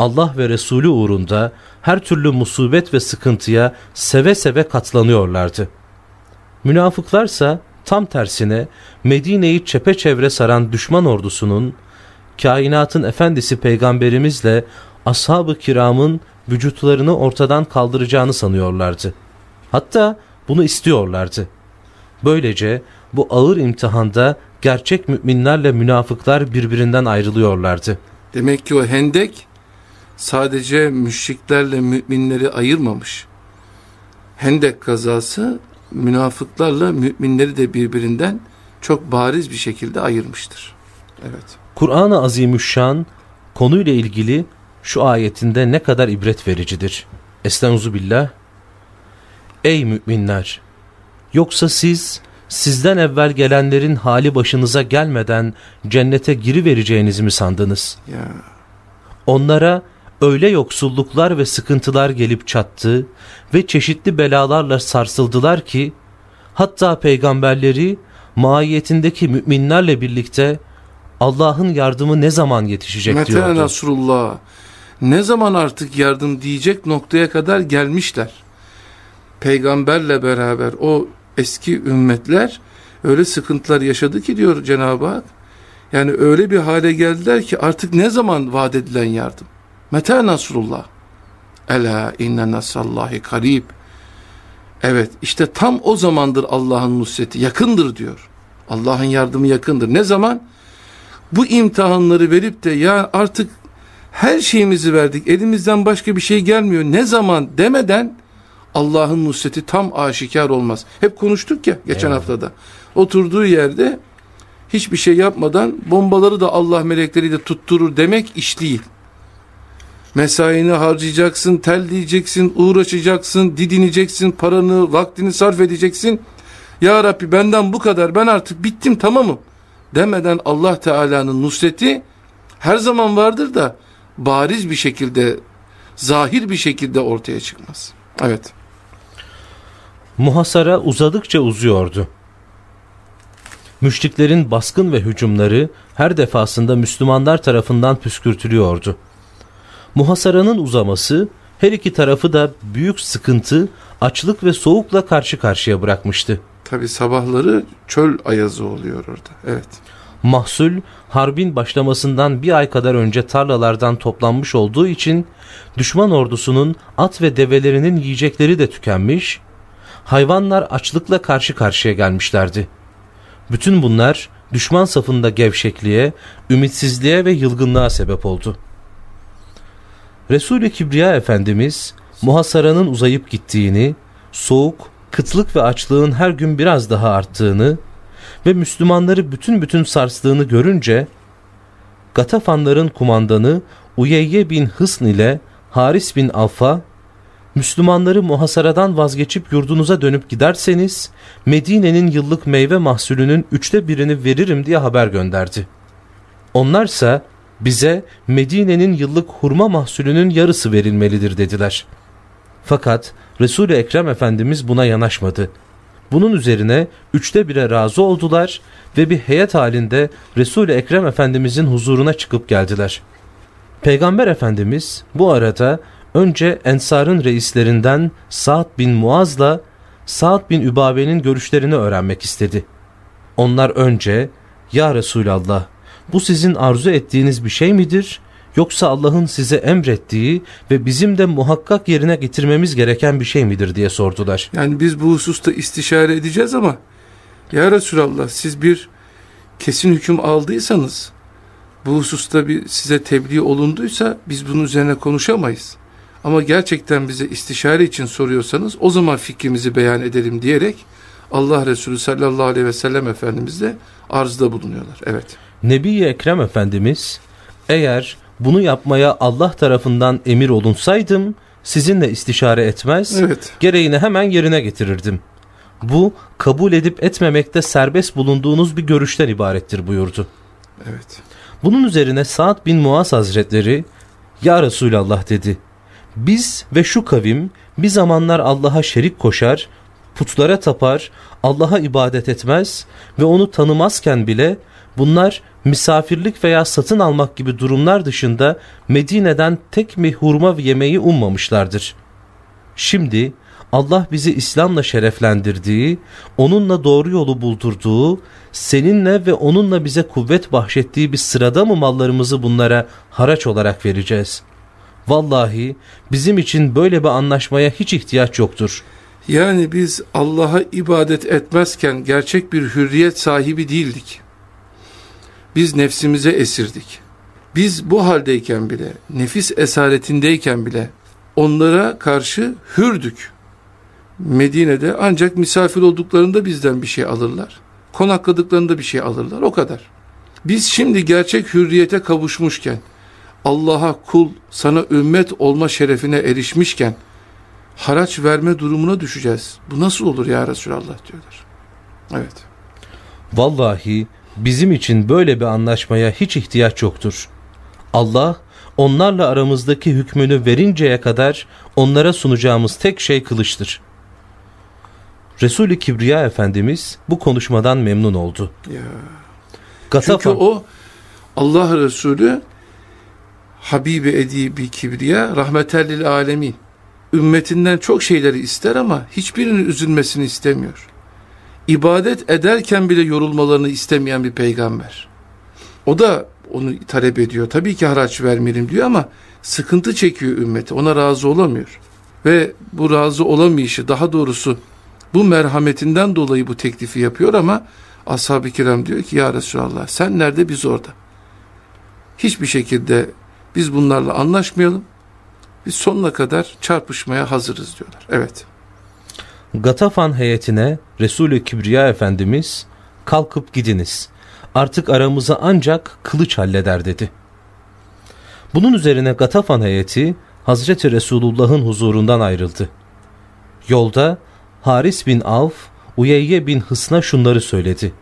S1: Allah ve Resulü uğrunda her türlü musibet ve sıkıntıya seve seve katlanıyorlardı. Münafıklarsa Tam tersine Medine'yi çepeçevre saran düşman ordusunun, kainatın efendisi peygamberimizle ashab-ı kiramın vücutlarını ortadan kaldıracağını sanıyorlardı. Hatta bunu istiyorlardı. Böylece bu ağır imtihanda gerçek müminlerle münafıklar birbirinden ayrılıyorlardı.
S2: Demek ki o hendek sadece müşriklerle müminleri ayırmamış. Hendek kazası münafıklarla müminleri de birbirinden çok bariz bir şekilde ayırmıştır. Evet.
S1: Kur'an-ı Azimüşşan konuyla ilgili şu ayetinde ne kadar ibret vericidir. Estaizu billah. Ey müminler! Yoksa siz sizden evvel gelenlerin hali başınıza gelmeden cennete giri vereceğinizi mi sandınız?
S2: Ya.
S1: Onlara öyle yoksulluklar ve sıkıntılar gelip çattı ve çeşitli belalarla sarsıldılar ki hatta peygamberleri mahiyetindeki müminlerle birlikte Allah'ın yardımı ne zaman yetişecek Mete diyordu.
S2: Nasrullah ne zaman artık yardım diyecek noktaya kadar gelmişler. Peygamberle beraber o eski ümmetler öyle sıkıntılar yaşadı ki diyor Cenab-ı Hak. Yani öyle bir hale geldiler ki artık ne zaman vaat edilen yardım? Meta nasrullah? Ela inne nasallahi karib. Evet işte tam o zamandır Allah'ın nusreti yakındır diyor. Allah'ın yardımı yakındır. Ne zaman? Bu imtihanları verip de ya artık her şeyimizi verdik elimizden başka bir şey gelmiyor ne zaman demeden Allah'ın nusreti tam aşikar olmaz. Hep konuştuk ya geçen evet. haftada. Oturduğu yerde hiçbir şey yapmadan bombaları da Allah melekleriyle tutturur demek iş değil. Mesaini harcayacaksın, tel diyeceksin, uğraşacaksın, didineceksin, paranı, vaktini sarf edeceksin. Ya Rabbi benden bu kadar, ben artık bittim tamamım demeden Allah Teala'nın nusreti her zaman vardır da bariz bir şekilde, zahir bir şekilde ortaya çıkmaz. Evet.
S1: Muhasara uzadıkça uzuyordu. Müşriklerin baskın ve hücumları her defasında Müslümanlar tarafından püskürtülüyordu. Muhasaranın uzaması her iki tarafı da büyük sıkıntı, açlık ve soğukla karşı karşıya bırakmıştı.
S2: Tabi sabahları çöl ayazı oluyor orada. Evet.
S1: Mahsul harbin başlamasından bir ay kadar önce tarlalardan toplanmış olduğu için düşman ordusunun at ve develerinin yiyecekleri de tükenmiş, hayvanlar açlıkla karşı karşıya gelmişlerdi. Bütün bunlar düşman safında gevşekliğe, ümitsizliğe ve yılgınlığa sebep oldu. Resul-i Kibriya Efendimiz muhasaranın uzayıp gittiğini, soğuk, kıtlık ve açlığın her gün biraz daha arttığını ve Müslümanları bütün bütün sarstığını görünce Gatafanların kumandanı Uyeyye bin Hısn ile Haris bin Alfa Müslümanları muhasaradan vazgeçip yurdunuza dönüp giderseniz Medine'nin yıllık meyve mahsulünün üçte birini veririm diye haber gönderdi. Onlarsa bize Medine'nin yıllık hurma mahsulünün yarısı verilmelidir dediler. Fakat Resul-i Ekrem Efendimiz buna yanaşmadı. Bunun üzerine üçte bire razı oldular ve bir heyet halinde Resul-i Ekrem Efendimizin huzuruna çıkıp geldiler. Peygamber Efendimiz bu arada önce Ensar'ın reislerinden Sa'd bin Muaz'la Sa'd bin Übabe'nin görüşlerini öğrenmek istedi. Onlar önce ''Ya Resulallah bu sizin arzu ettiğiniz bir şey midir?'' yoksa Allah'ın size emrettiği ve bizim de muhakkak yerine getirmemiz gereken bir şey midir diye sordular.
S2: Yani biz bu hususta istişare edeceğiz ama ya Resulallah siz bir kesin hüküm aldıysanız bu hususta bir size tebliğ olunduysa biz bunun üzerine konuşamayız. Ama gerçekten bize istişare için soruyorsanız o zaman fikrimizi beyan edelim diyerek Allah Resulü sallallahu aleyhi ve sellem Efendimiz de arzda bulunuyorlar. Evet.
S1: Nebi Ekrem Efendimiz eğer bunu yapmaya Allah tarafından emir olunsaydım sizinle istişare etmez, evet. gereğini hemen yerine getirirdim. Bu kabul edip etmemekte serbest bulunduğunuz bir görüşten ibarettir buyurdu.
S2: Evet.
S1: Bunun üzerine Sa'd bin Muaz Hazretleri Ya Resulallah dedi. Biz ve şu kavim bir zamanlar Allah'a şerik koşar, putlara tapar, Allah'a ibadet etmez ve onu tanımazken bile bunlar misafirlik veya satın almak gibi durumlar dışında Medine'den tek bir hurma yemeği ummamışlardır. Şimdi Allah bizi İslam'la şereflendirdiği, onunla doğru yolu buldurduğu, seninle ve onunla bize kuvvet bahşettiği bir sırada mı mallarımızı bunlara haraç olarak vereceğiz? Vallahi bizim için böyle bir anlaşmaya hiç ihtiyaç yoktur.
S2: Yani biz Allah'a ibadet etmezken gerçek bir hürriyet sahibi değildik. Biz nefsimize esirdik. Biz bu haldeyken bile, nefis esaretindeyken bile onlara karşı hürdük. Medine'de ancak misafir olduklarında bizden bir şey alırlar. Konakladıklarında bir şey alırlar. O kadar. Biz şimdi gerçek hürriyete kavuşmuşken, Allah'a kul, sana ümmet olma şerefine erişmişken, haraç verme durumuna düşeceğiz. Bu nasıl olur ya Resulallah diyorlar. Evet.
S1: Vallahi bizim için böyle bir anlaşmaya hiç ihtiyaç yoktur. Allah onlarla aramızdaki hükmünü verinceye kadar onlara sunacağımız tek şey kılıçtır. Resul-i Kibriya Efendimiz bu konuşmadan memnun oldu.
S2: Ya. Gatafan, Çünkü o Allah Resulü Habibi Edibi Kibriya rahmetellil alemin. Ümmetinden çok şeyleri ister ama hiçbirinin üzülmesini istemiyor ibadet ederken bile yorulmalarını istemeyen bir peygamber. O da onu talep ediyor. Tabii ki haraç vermeyelim diyor ama sıkıntı çekiyor ümmeti. Ona razı olamıyor. Ve bu razı olamayışı daha doğrusu bu merhametinden dolayı bu teklifi yapıyor ama ashab-ı kiram diyor ki ya Resulallah sen nerede biz orada. Hiçbir şekilde biz bunlarla anlaşmayalım. Biz sonuna kadar çarpışmaya hazırız diyorlar. Evet.
S1: Gatafan heyetine Resulü Kibriya Efendimiz kalkıp gidiniz. Artık aramızı ancak kılıç halleder dedi. Bunun üzerine Gatafan heyeti Hazreti Resulullah'ın huzurundan ayrıldı. Yolda Haris bin Avf, Uyeyye bin Hısna şunları söyledi.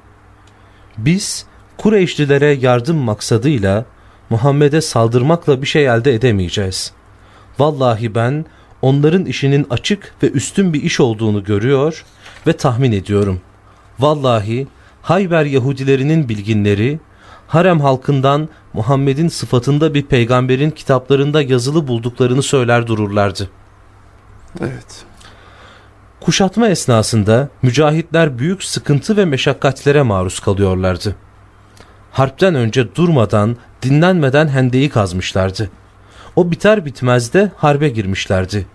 S1: Biz Kureyşlilere yardım maksadıyla Muhammed'e saldırmakla bir şey elde edemeyeceğiz. Vallahi ben onların işinin açık ve üstün bir iş olduğunu görüyor ve tahmin ediyorum. Vallahi Hayber Yahudilerinin bilginleri harem halkından Muhammed'in sıfatında bir peygamberin kitaplarında yazılı bulduklarını söyler dururlardı.
S2: Evet.
S1: Kuşatma esnasında mücahitler büyük sıkıntı ve meşakkatlere maruz kalıyorlardı. Harpten önce durmadan, dinlenmeden hendeyi kazmışlardı. O biter bitmez de harbe girmişlerdi.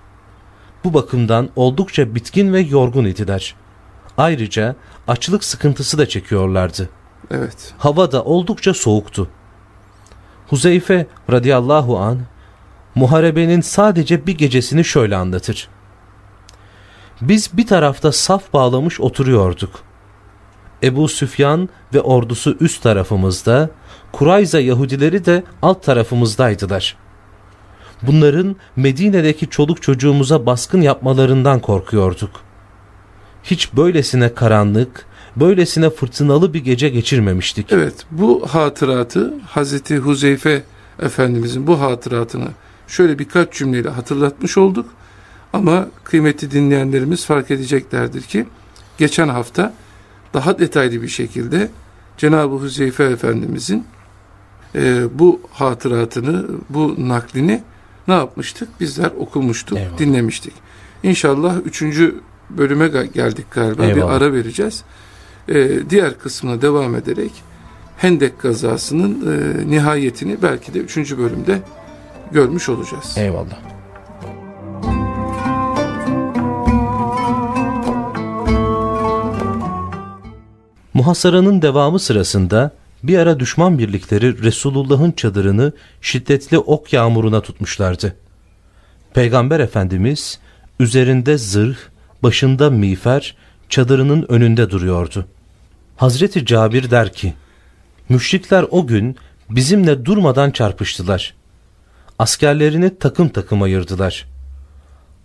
S1: Bu bakımdan oldukça bitkin ve yorgun idiler. Ayrıca açlık sıkıntısı da çekiyorlardı.
S2: Evet.
S1: Hava da oldukça soğuktu. Huzeyfe radıyallahu an muharebenin sadece bir gecesini şöyle anlatır. Biz bir tarafta saf bağlamış oturuyorduk. Ebu Süfyan ve ordusu üst tarafımızda, Kurayza Yahudileri de alt tarafımızdaydılar. Bunların Medine'deki çoluk çocuğumuza baskın yapmalarından korkuyorduk. Hiç böylesine karanlık, böylesine fırtınalı bir gece geçirmemiştik.
S2: Evet bu hatıratı Hazreti Huzeyfe Efendimizin bu hatıratını şöyle birkaç cümleyle hatırlatmış olduk. Ama kıymetli dinleyenlerimiz fark edeceklerdir ki geçen hafta daha detaylı bir şekilde Cenab-ı Huzeyfe Efendimizin e, bu hatıratını, bu naklini ne yapmıştık? Bizler okumuştuk, Eyvallah. dinlemiştik. İnşallah üçüncü bölüme geldik galiba. Eyvallah. Bir ara vereceğiz. Ee, diğer kısmına devam ederek Hendek kazasının e, nihayetini belki de üçüncü bölümde görmüş olacağız.
S1: Eyvallah. Muhasaranın devamı sırasında bir ara düşman birlikleri Resulullah'ın çadırını şiddetli ok yağmuruna tutmuşlardı. Peygamber Efendimiz üzerinde zırh, başında miğfer, çadırının önünde duruyordu. Hazreti Cabir der ki, Müşrikler o gün bizimle durmadan çarpıştılar. Askerlerini takım takım ayırdılar.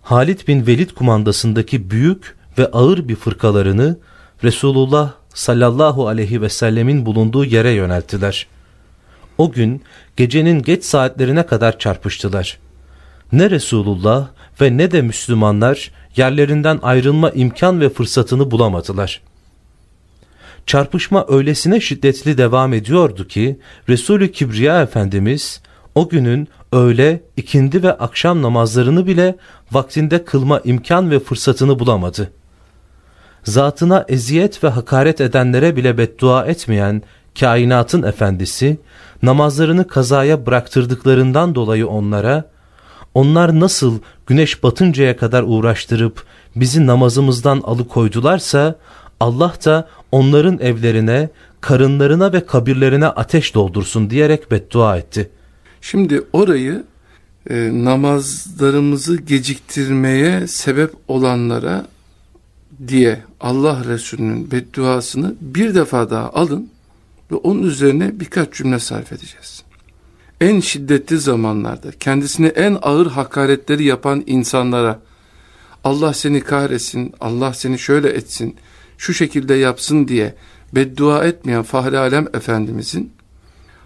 S1: Halid bin Velid kumandasındaki büyük ve ağır bir fırkalarını Resulullah sallallahu aleyhi ve sellemin bulunduğu yere yönelttiler. O gün gecenin geç saatlerine kadar çarpıştılar. Ne Resulullah ve ne de Müslümanlar yerlerinden ayrılma imkan ve fırsatını bulamadılar. Çarpışma öylesine şiddetli devam ediyordu ki Resulü Kibriya Efendimiz o günün öğle, ikindi ve akşam namazlarını bile vaktinde kılma imkan ve fırsatını bulamadı. Zatına eziyet ve hakaret edenlere bile beddua etmeyen kainatın efendisi, namazlarını kazaya bıraktırdıklarından dolayı onlara, onlar nasıl güneş batıncaya kadar uğraştırıp bizi namazımızdan alıkoydularsa, Allah da onların evlerine, karınlarına ve kabirlerine ateş doldursun diyerek beddua etti.
S2: Şimdi orayı e, namazlarımızı geciktirmeye sebep olanlara diye Allah Resulü'nün bedduasını bir defa daha alın ve onun üzerine birkaç cümle sarf edeceğiz. En şiddetli zamanlarda kendisine en ağır hakaretleri yapan insanlara Allah seni kahretsin, Allah seni şöyle etsin, şu şekilde yapsın diye beddua etmeyen Fahri Alem Efendimizin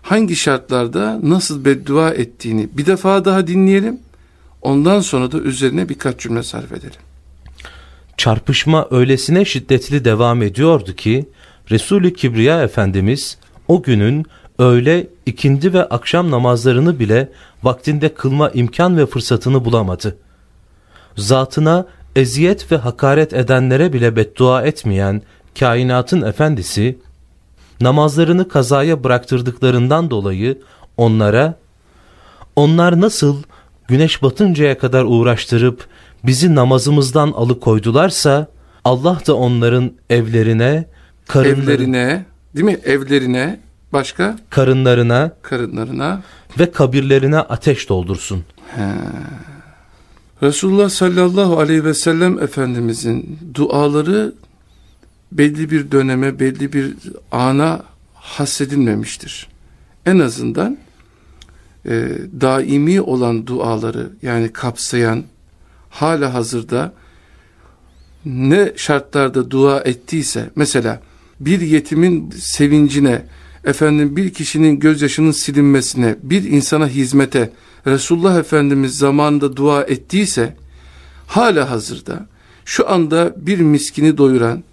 S2: hangi şartlarda nasıl beddua ettiğini bir defa daha dinleyelim. Ondan sonra da üzerine birkaç cümle sarf edelim.
S1: Çarpışma öylesine şiddetli devam ediyordu ki Resulü Kibriya Efendimiz o günün öğle, ikindi ve akşam namazlarını bile vaktinde kılma imkan ve fırsatını bulamadı. Zatına eziyet ve hakaret edenlere bile beddua etmeyen kainatın efendisi, namazlarını kazaya bıraktırdıklarından dolayı onlara, onlar nasıl güneş batıncaya kadar uğraştırıp bizi namazımızdan alıkoydularsa, Allah da onların evlerine,
S2: karınlarına, değil mi? Evlerine, başka?
S1: Karınlarına,
S2: karınlarına
S1: ve kabirlerine ateş doldursun.
S2: He. Resulullah sallallahu aleyhi ve sellem Efendimizin duaları belli bir döneme, belli bir ana hassedilmemiştir. En azından e, daimi olan duaları yani kapsayan hala hazırda ne şartlarda dua ettiyse mesela bir yetimin sevincine efendim bir kişinin gözyaşının silinmesine bir insana hizmete Resulullah Efendimiz zamanında dua ettiyse hala hazırda şu anda bir miskini doyuran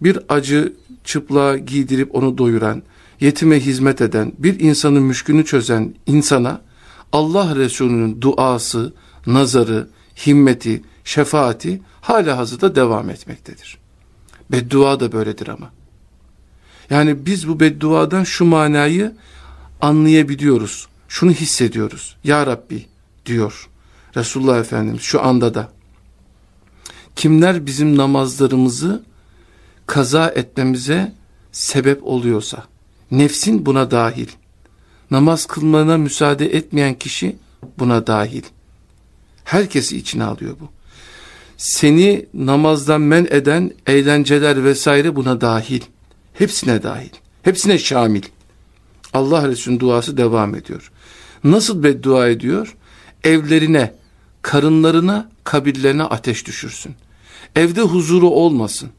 S2: bir acı çıplığa giydirip onu doyuran yetime hizmet eden, bir insanın müşkünü çözen insana Allah Resulü'nün duası, nazarı, himmeti, şefaati hala hazırda devam etmektedir. Beddua da böyledir ama. Yani biz bu bedduadan şu manayı anlayabiliyoruz. Şunu hissediyoruz. Ya Rabbi diyor Resulullah Efendimiz şu anda da. Kimler bizim namazlarımızı kaza etmemize sebep oluyorsa, Nefsin buna dahil. Namaz kılmana müsaade etmeyen kişi buna dahil. Herkesi içine alıyor bu. Seni namazdan men eden eğlenceler vesaire buna dahil. Hepsine dahil. Hepsine şamil. Allah Resulü'nün duası devam ediyor. Nasıl beddua ediyor? Evlerine, karınlarına, kabirlerine ateş düşürsün. Evde huzuru olmasın.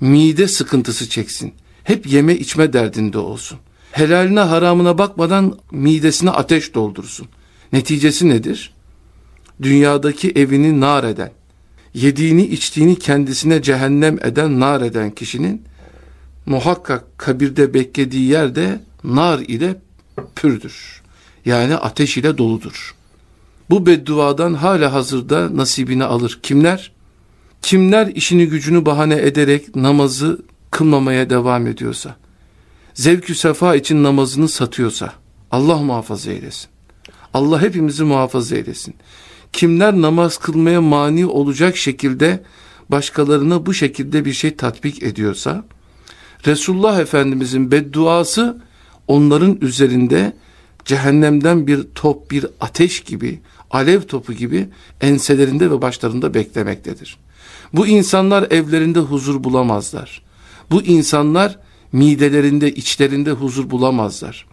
S2: Mide sıkıntısı çeksin hep yeme içme derdinde olsun. Helaline haramına bakmadan midesine ateş doldursun. Neticesi nedir? Dünyadaki evini nar eden, yediğini içtiğini kendisine cehennem eden nar eden kişinin muhakkak kabirde beklediği yerde nar ile pürdür. Yani ateş ile doludur. Bu bedduadan hala hazırda nasibini alır. Kimler? Kimler işini gücünü bahane ederek namazı kılmamaya devam ediyorsa, zevkü sefa için namazını satıyorsa, Allah muhafaza eylesin. Allah hepimizi muhafaza eylesin. Kimler namaz kılmaya mani olacak şekilde başkalarına bu şekilde bir şey tatbik ediyorsa, Resulullah Efendimizin bedduası onların üzerinde cehennemden bir top, bir ateş gibi, alev topu gibi enselerinde ve başlarında beklemektedir. Bu insanlar evlerinde huzur bulamazlar. Bu insanlar midelerinde, içlerinde huzur bulamazlar.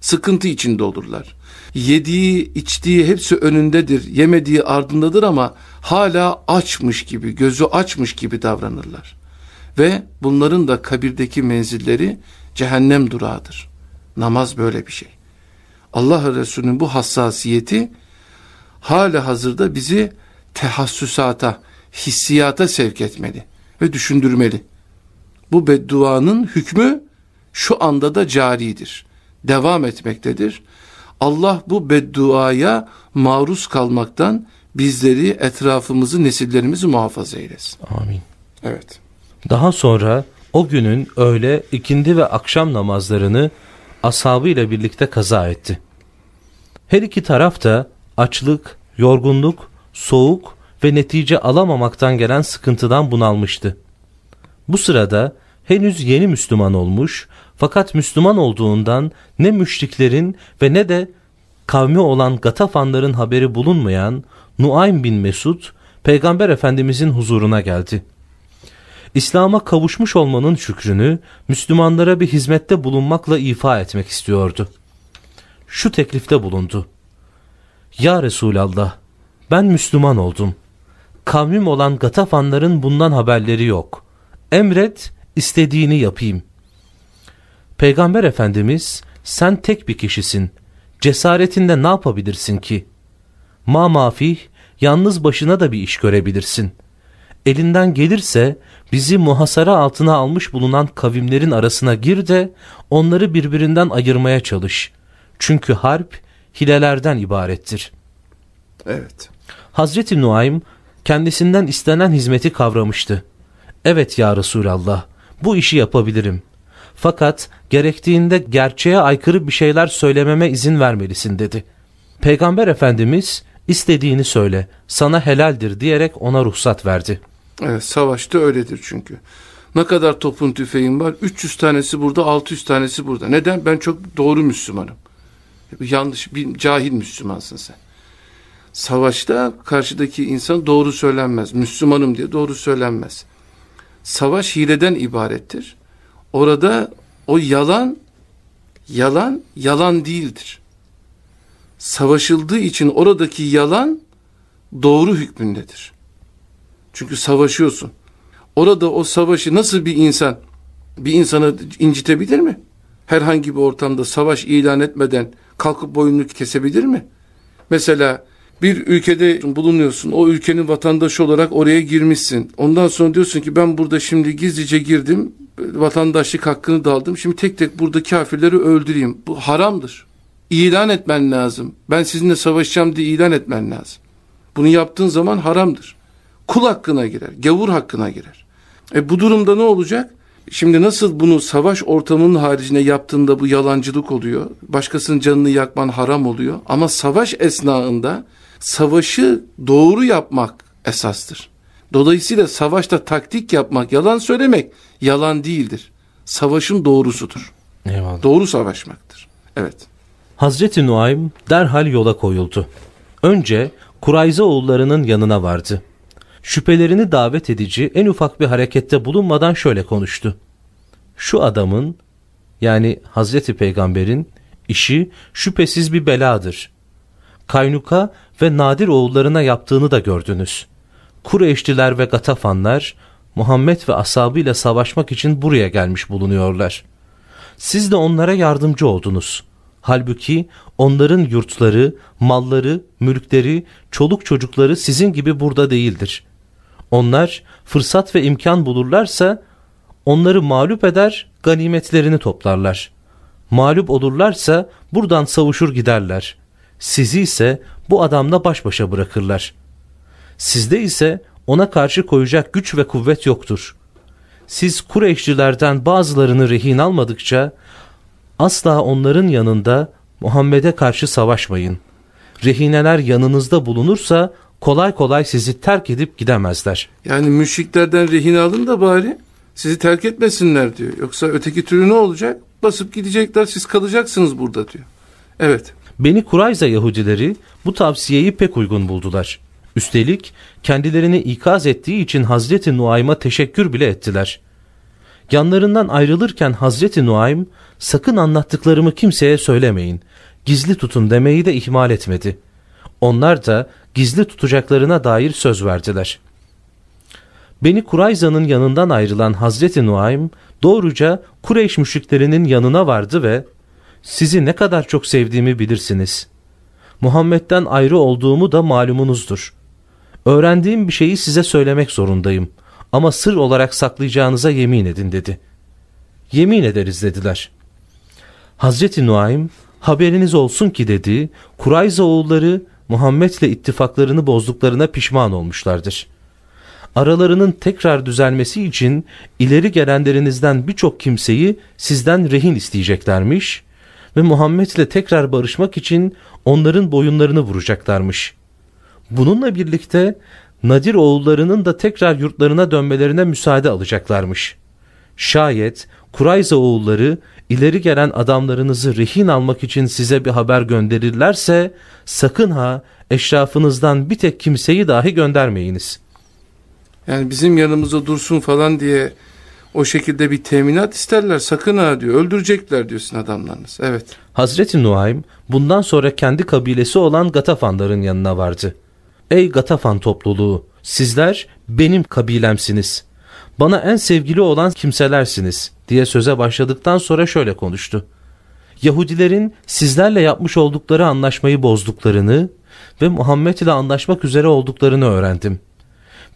S2: Sıkıntı içinde olurlar. Yediği, içtiği hepsi önündedir, yemediği ardındadır ama hala açmış gibi, gözü açmış gibi davranırlar. Ve bunların da kabirdeki menzilleri cehennem durağıdır. Namaz böyle bir şey. Allah Resulü'nün bu hassasiyeti hala hazırda bizi tehassüsata, hissiyata sevk etmeli ve düşündürmeli. Bu bedduanın hükmü şu anda da caridir. Devam etmektedir. Allah bu bedduaya maruz kalmaktan bizleri, etrafımızı, nesillerimizi muhafaza eylesin.
S1: Amin.
S2: Evet.
S1: Daha sonra o günün öğle, ikindi ve akşam namazlarını ashabıyla birlikte kaza etti. Her iki taraf da açlık, yorgunluk, soğuk ve netice alamamaktan gelen sıkıntıdan bunalmıştı. Bu sırada henüz yeni Müslüman olmuş fakat Müslüman olduğundan ne müşriklerin ve ne de kavmi olan Gatafanların haberi bulunmayan Nuaym bin Mesud Peygamber Efendimizin huzuruna geldi. İslam'a kavuşmuş olmanın şükrünü Müslümanlara bir hizmette bulunmakla ifa etmek istiyordu. Şu teklifte bulundu. Ya Resulallah ben Müslüman oldum. Kavmim olan Gatafanların bundan haberleri yok. Emret istediğini yapayım. Peygamber Efendimiz sen tek bir kişisin. Cesaretinde ne yapabilirsin ki? Ma mafih yalnız başına da bir iş görebilirsin. Elinden gelirse bizi muhasara altına almış bulunan kavimlerin arasına gir de onları birbirinden ayırmaya çalış. Çünkü harp hilelerden ibarettir.
S2: Evet.
S1: Hazreti Nuaym kendisinden istenen hizmeti kavramıştı. Evet ya Resulallah bu işi yapabilirim. Fakat gerektiğinde gerçeğe aykırı bir şeyler söylememe izin vermelisin dedi. Peygamber Efendimiz istediğini söyle sana helaldir diyerek ona ruhsat verdi.
S2: Evet savaşta öyledir çünkü. Ne kadar topun tüfeğin var? 300 tanesi burada 600 tanesi burada. Neden? Ben çok doğru Müslümanım. Yanlış bir cahil Müslümansın sen. Savaşta karşıdaki insan doğru söylenmez. Müslümanım diye doğru söylenmez. Savaş hileden ibarettir. Orada o yalan yalan yalan değildir. Savaşıldığı için oradaki yalan doğru hükmündedir. Çünkü savaşıyorsun. Orada o savaşı nasıl bir insan bir insanı incitebilir mi? Herhangi bir ortamda savaş ilan etmeden kalkıp boynunu kesebilir mi? Mesela bir ülkede bulunuyorsun. O ülkenin vatandaşı olarak oraya girmişsin. Ondan sonra diyorsun ki ben burada şimdi gizlice girdim. Vatandaşlık hakkını da aldım. Şimdi tek tek burada kafirleri öldüreyim. Bu haramdır. İlan etmen lazım. Ben sizinle savaşacağım diye ilan etmen lazım. Bunu yaptığın zaman haramdır. Kul hakkına girer. Gavur hakkına girer. E bu durumda ne olacak? Şimdi nasıl bunu savaş ortamının haricinde yaptığında bu yalancılık oluyor. Başkasının canını yakman haram oluyor. Ama savaş esnasında savaşı doğru yapmak esastır. Dolayısıyla savaşta taktik yapmak, yalan söylemek yalan değildir. Savaşın doğrusudur.
S1: Eyvallah.
S2: Doğru savaşmaktır. Evet.
S1: Hazreti Nuaym derhal yola koyuldu. Önce Kurayza oğullarının yanına vardı. Şüphelerini davet edici en ufak bir harekette bulunmadan şöyle konuştu. Şu adamın yani Hazreti Peygamber'in işi şüphesiz bir beladır. Kaynuka ve Nadir oğullarına yaptığını da gördünüz. Kureyşliler ve Gatafanlar Muhammed ve ashabıyla savaşmak için buraya gelmiş bulunuyorlar. Siz de onlara yardımcı oldunuz. Halbuki onların yurtları, malları, mülkleri, çoluk çocukları sizin gibi burada değildir. Onlar fırsat ve imkan bulurlarsa onları mağlup eder, ganimetlerini toplarlar. Mağlup olurlarsa buradan savuşur giderler. Sizi ise bu adamla baş başa bırakırlar. Sizde ise ona karşı koyacak güç ve kuvvet yoktur. Siz Kureyşlilerden bazılarını rehin almadıkça asla onların yanında Muhammed'e karşı savaşmayın. Rehineler yanınızda bulunursa kolay kolay sizi terk edip gidemezler.
S2: Yani müşriklerden rehin alın da bari sizi terk etmesinler diyor. Yoksa öteki türü ne olacak? Basıp gidecekler siz kalacaksınız burada diyor. Evet.
S1: Beni Kurayza Yahudileri bu tavsiyeyi pek uygun buldular. Üstelik kendilerini ikaz ettiği için Hazreti Nuaym'a teşekkür bile ettiler. Yanlarından ayrılırken Hazreti Nuaym sakın anlattıklarımı kimseye söylemeyin, gizli tutun demeyi de ihmal etmedi. Onlar da gizli tutacaklarına dair söz verdiler. Beni Kurayza'nın yanından ayrılan Hazreti Nuaym doğruca Kureyş müşriklerinin yanına vardı ve sizi ne kadar çok sevdiğimi bilirsiniz. Muhammed'den ayrı olduğumu da malumunuzdur. Öğrendiğim bir şeyi size söylemek zorundayım ama sır olarak saklayacağınıza yemin edin dedi. Yemin ederiz dediler. Hazreti Nuaym haberiniz olsun ki dedi Kurayza oğulları Muhammed'le ittifaklarını bozduklarına pişman olmuşlardır. Aralarının tekrar düzelmesi için ileri gelenlerinizden birçok kimseyi sizden rehin isteyeceklermiş ve Muhammed'le tekrar barışmak için onların boyunlarını vuracaklarmış. Bununla birlikte Nadir oğullarının da tekrar yurtlarına dönmelerine müsaade alacaklarmış. Şayet Kurayza oğulları ileri gelen adamlarınızı rehin almak için size bir haber gönderirlerse sakın ha eşrafınızdan bir tek kimseyi dahi göndermeyiniz.
S2: Yani bizim yanımızda dursun falan diye o şekilde bir teminat isterler sakın ha diyor öldürecekler diyorsun adamlarınız evet.
S1: Hazreti Nuaym bundan sonra kendi kabilesi olan Gatafanların yanına vardı. Ey Gatafan topluluğu sizler benim kabilemsiniz. Bana en sevgili olan kimselersiniz diye söze başladıktan sonra şöyle konuştu. Yahudilerin sizlerle yapmış oldukları anlaşmayı bozduklarını ve Muhammed ile anlaşmak üzere olduklarını öğrendim.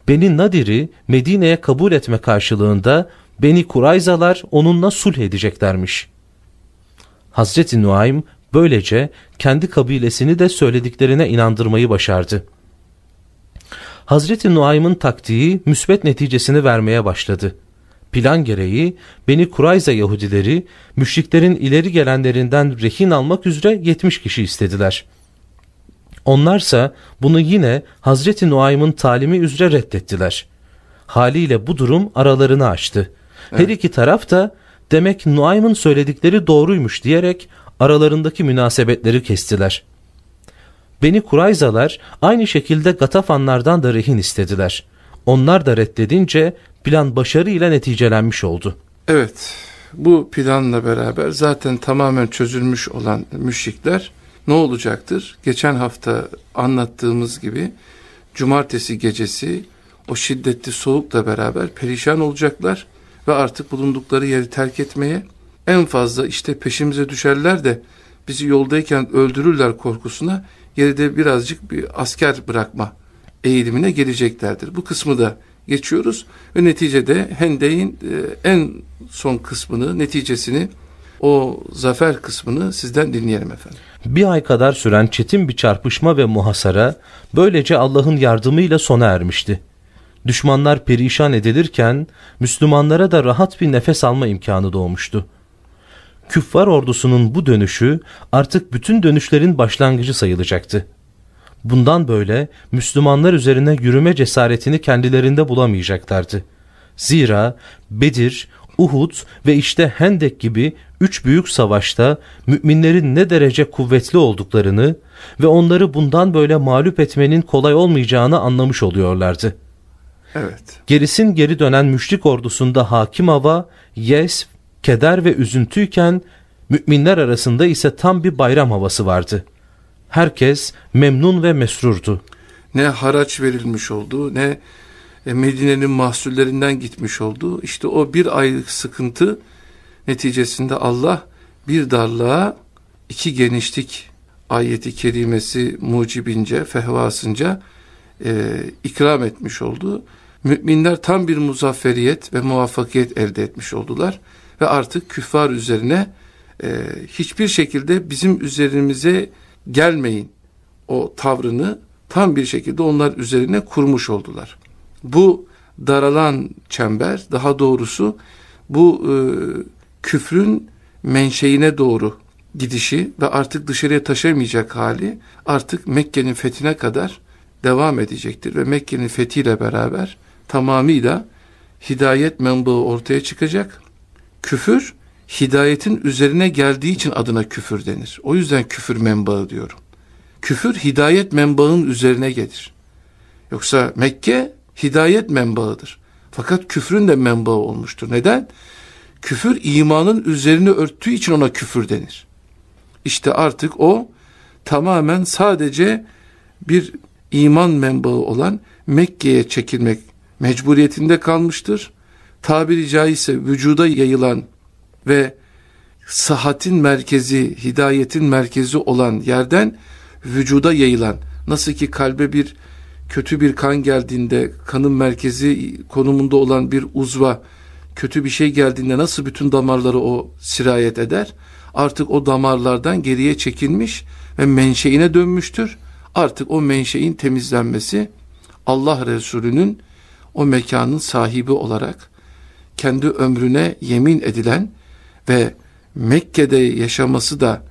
S1: Beni Nadir'i Medine'ye kabul etme karşılığında Beni Kurayzalar onunla sulh edeceklermiş. Hazreti Nuaym böylece kendi kabilesini de söylediklerine inandırmayı başardı. Hazreti Nuaym'ın taktiği müsbet neticesini vermeye başladı. Plan gereği Beni Kurayza Yahudileri müşriklerin ileri gelenlerinden rehin almak üzere 70 kişi istediler. Onlarsa bunu yine Hazreti Nuaym'ın talimi üzere reddettiler. Haliyle bu durum aralarını açtı. Evet. Her iki taraf da demek Nuaym'ın söyledikleri doğruymuş diyerek aralarındaki münasebetleri kestiler. Beni Kurayzalar aynı şekilde Gatafanlardan da rehin istediler. Onlar da reddedince plan başarıyla neticelenmiş oldu.
S2: Evet bu planla beraber zaten tamamen çözülmüş olan müşrikler ne olacaktır? Geçen hafta anlattığımız gibi cumartesi gecesi o şiddetli soğukla beraber perişan olacaklar ve artık bulundukları yeri terk etmeye en fazla işte peşimize düşerler de bizi yoldayken öldürürler korkusuna geride birazcık bir asker bırakma eğilimine geleceklerdir. Bu kısmı da geçiyoruz ve neticede Hendek'in e, en son kısmını, neticesini o zafer kısmını sizden dinleyelim efendim.
S1: Bir ay kadar süren çetin bir çarpışma ve muhasara böylece Allah'ın yardımıyla sona ermişti. Düşmanlar perişan edilirken Müslümanlara da rahat bir nefes alma imkanı doğmuştu. Küffar ordusunun bu dönüşü artık bütün dönüşlerin başlangıcı sayılacaktı. Bundan böyle Müslümanlar üzerine yürüme cesaretini kendilerinde bulamayacaklardı. Zira Bedir, Uhud ve işte Hendek gibi üç büyük savaşta müminlerin ne derece kuvvetli olduklarını ve onları bundan böyle mağlup etmenin kolay olmayacağını anlamış oluyorlardı.
S2: Evet.
S1: Gerisin geri dönen müşrik ordusunda hakim hava, yes, keder ve üzüntüyken müminler arasında ise tam bir bayram havası vardı. Herkes memnun ve mesrurdu.
S2: Ne haraç verilmiş oldu ne e, Medine'nin mahsullerinden gitmiş oldu. İşte o bir aylık sıkıntı neticesinde Allah bir darlığa iki genişlik ayeti kerimesi mucibince, fehvasınca e, ikram etmiş oldu. Müminler tam bir muzafferiyet ve muvaffakiyet elde etmiş oldular. Ve artık küffar üzerine e, hiçbir şekilde bizim üzerimize gelmeyin o tavrını tam bir şekilde onlar üzerine kurmuş oldular. Bu daralan çember daha doğrusu bu e, küfrün menşeine doğru gidişi ve artık dışarıya taşımayacak hali artık Mekke'nin fethine kadar devam edecektir ve Mekke'nin fethiyle beraber tamamıyla hidayet menbaı ortaya çıkacak. Küfür hidayetin üzerine geldiği için adına küfür denir. O yüzden küfür menbaı diyorum. Küfür hidayet menbaının üzerine gelir. Yoksa Mekke hidayet menbaıdır. Fakat küfrün de menbaı olmuştur. Neden? Küfür imanın üzerine örttüğü için ona küfür denir. İşte artık o tamamen sadece bir iman menbaı olan Mekke'ye çekilmek mecburiyetinde kalmıştır. Tabiri caizse vücuda yayılan ve sıhhatin merkezi, hidayetin merkezi olan yerden vücuda yayılan, nasıl ki kalbe bir kötü bir kan geldiğinde kanın merkezi konumunda olan bir uzva kötü bir şey geldiğinde nasıl bütün damarları o sirayet eder? Artık o damarlardan geriye çekilmiş ve menşeine dönmüştür. Artık o menşein temizlenmesi Allah Resulü'nün o mekanın sahibi olarak kendi ömrüne yemin edilen ve Mekke'de yaşaması da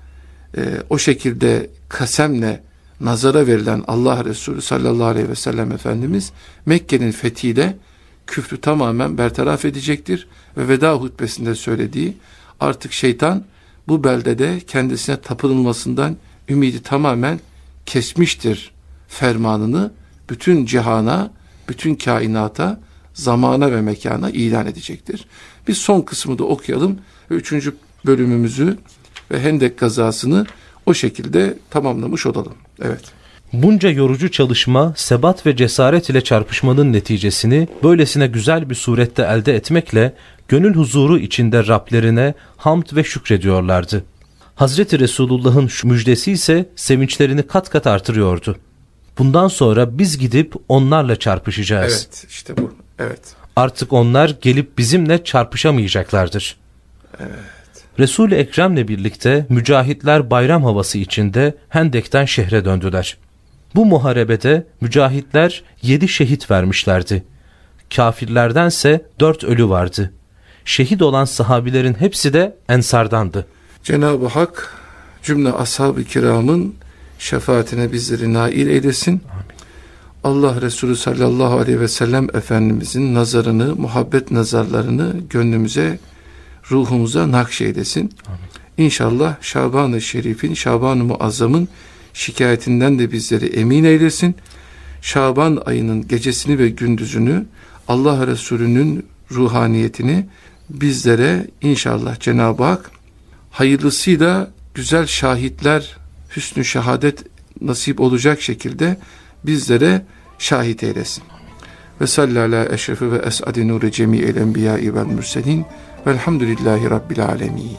S2: e, o şekilde kasemle nazara verilen Allah Resulü sallallahu aleyhi ve sellem Efendimiz Mekke'nin fethiyle küfrü tamamen bertaraf edecektir ve veda hutbesinde söylediği artık şeytan bu beldede kendisine tapınılmasından ümidi tamamen kesmiştir fermanını bütün cihana, bütün kainata, zamana ve mekana ilan edecektir. Biz son kısmı da okuyalım ve üçüncü bölümümüzü ve Hendek kazasını o şekilde tamamlamış olalım. Evet.
S1: Bunca yorucu çalışma, sebat ve cesaret ile çarpışmanın neticesini böylesine güzel bir surette elde etmekle gönül huzuru içinde Rablerine hamd ve şükrediyorlardı. Hazreti Resulullah'ın müjdesi ise sevinçlerini kat kat artırıyordu. Bundan sonra biz gidip onlarla çarpışacağız.
S2: Evet işte bu. Evet.
S1: Artık onlar gelip bizimle çarpışamayacaklardır.
S2: Evet.
S1: Resul-i Ekrem'le birlikte mücahitler bayram havası içinde Hendek'ten şehre döndüler. Bu muharebede mücahitler yedi şehit vermişlerdi. Kafirlerdense dört ölü vardı. Şehit olan sahabilerin hepsi de ensardandı.
S2: Cenab-ı Hak cümle ashab-ı kiramın şefaatine bizleri nail eylesin. Allah Resulü sallallahu aleyhi ve sellem Efendimizin nazarını, muhabbet nazarlarını gönlümüze, ruhumuza nakşeylesin. Amin. İnşallah Şaban-ı Şerif'in, Şaban-ı Muazzam'ın şikayetinden de bizleri emin eylesin. Şaban ayının gecesini ve gündüzünü Allah Resulü'nün ruhaniyetini bizlere inşallah Cenab-ı Hak hayırlısıyla güzel şahitler, hüsnü şehadet nasip olacak şekilde bizlere şahit eylesin. Ve sallallahu eşrefi ve es'adi nuri cemi'il enbiya'i vel mürselin velhamdülillahi rabbil alemin.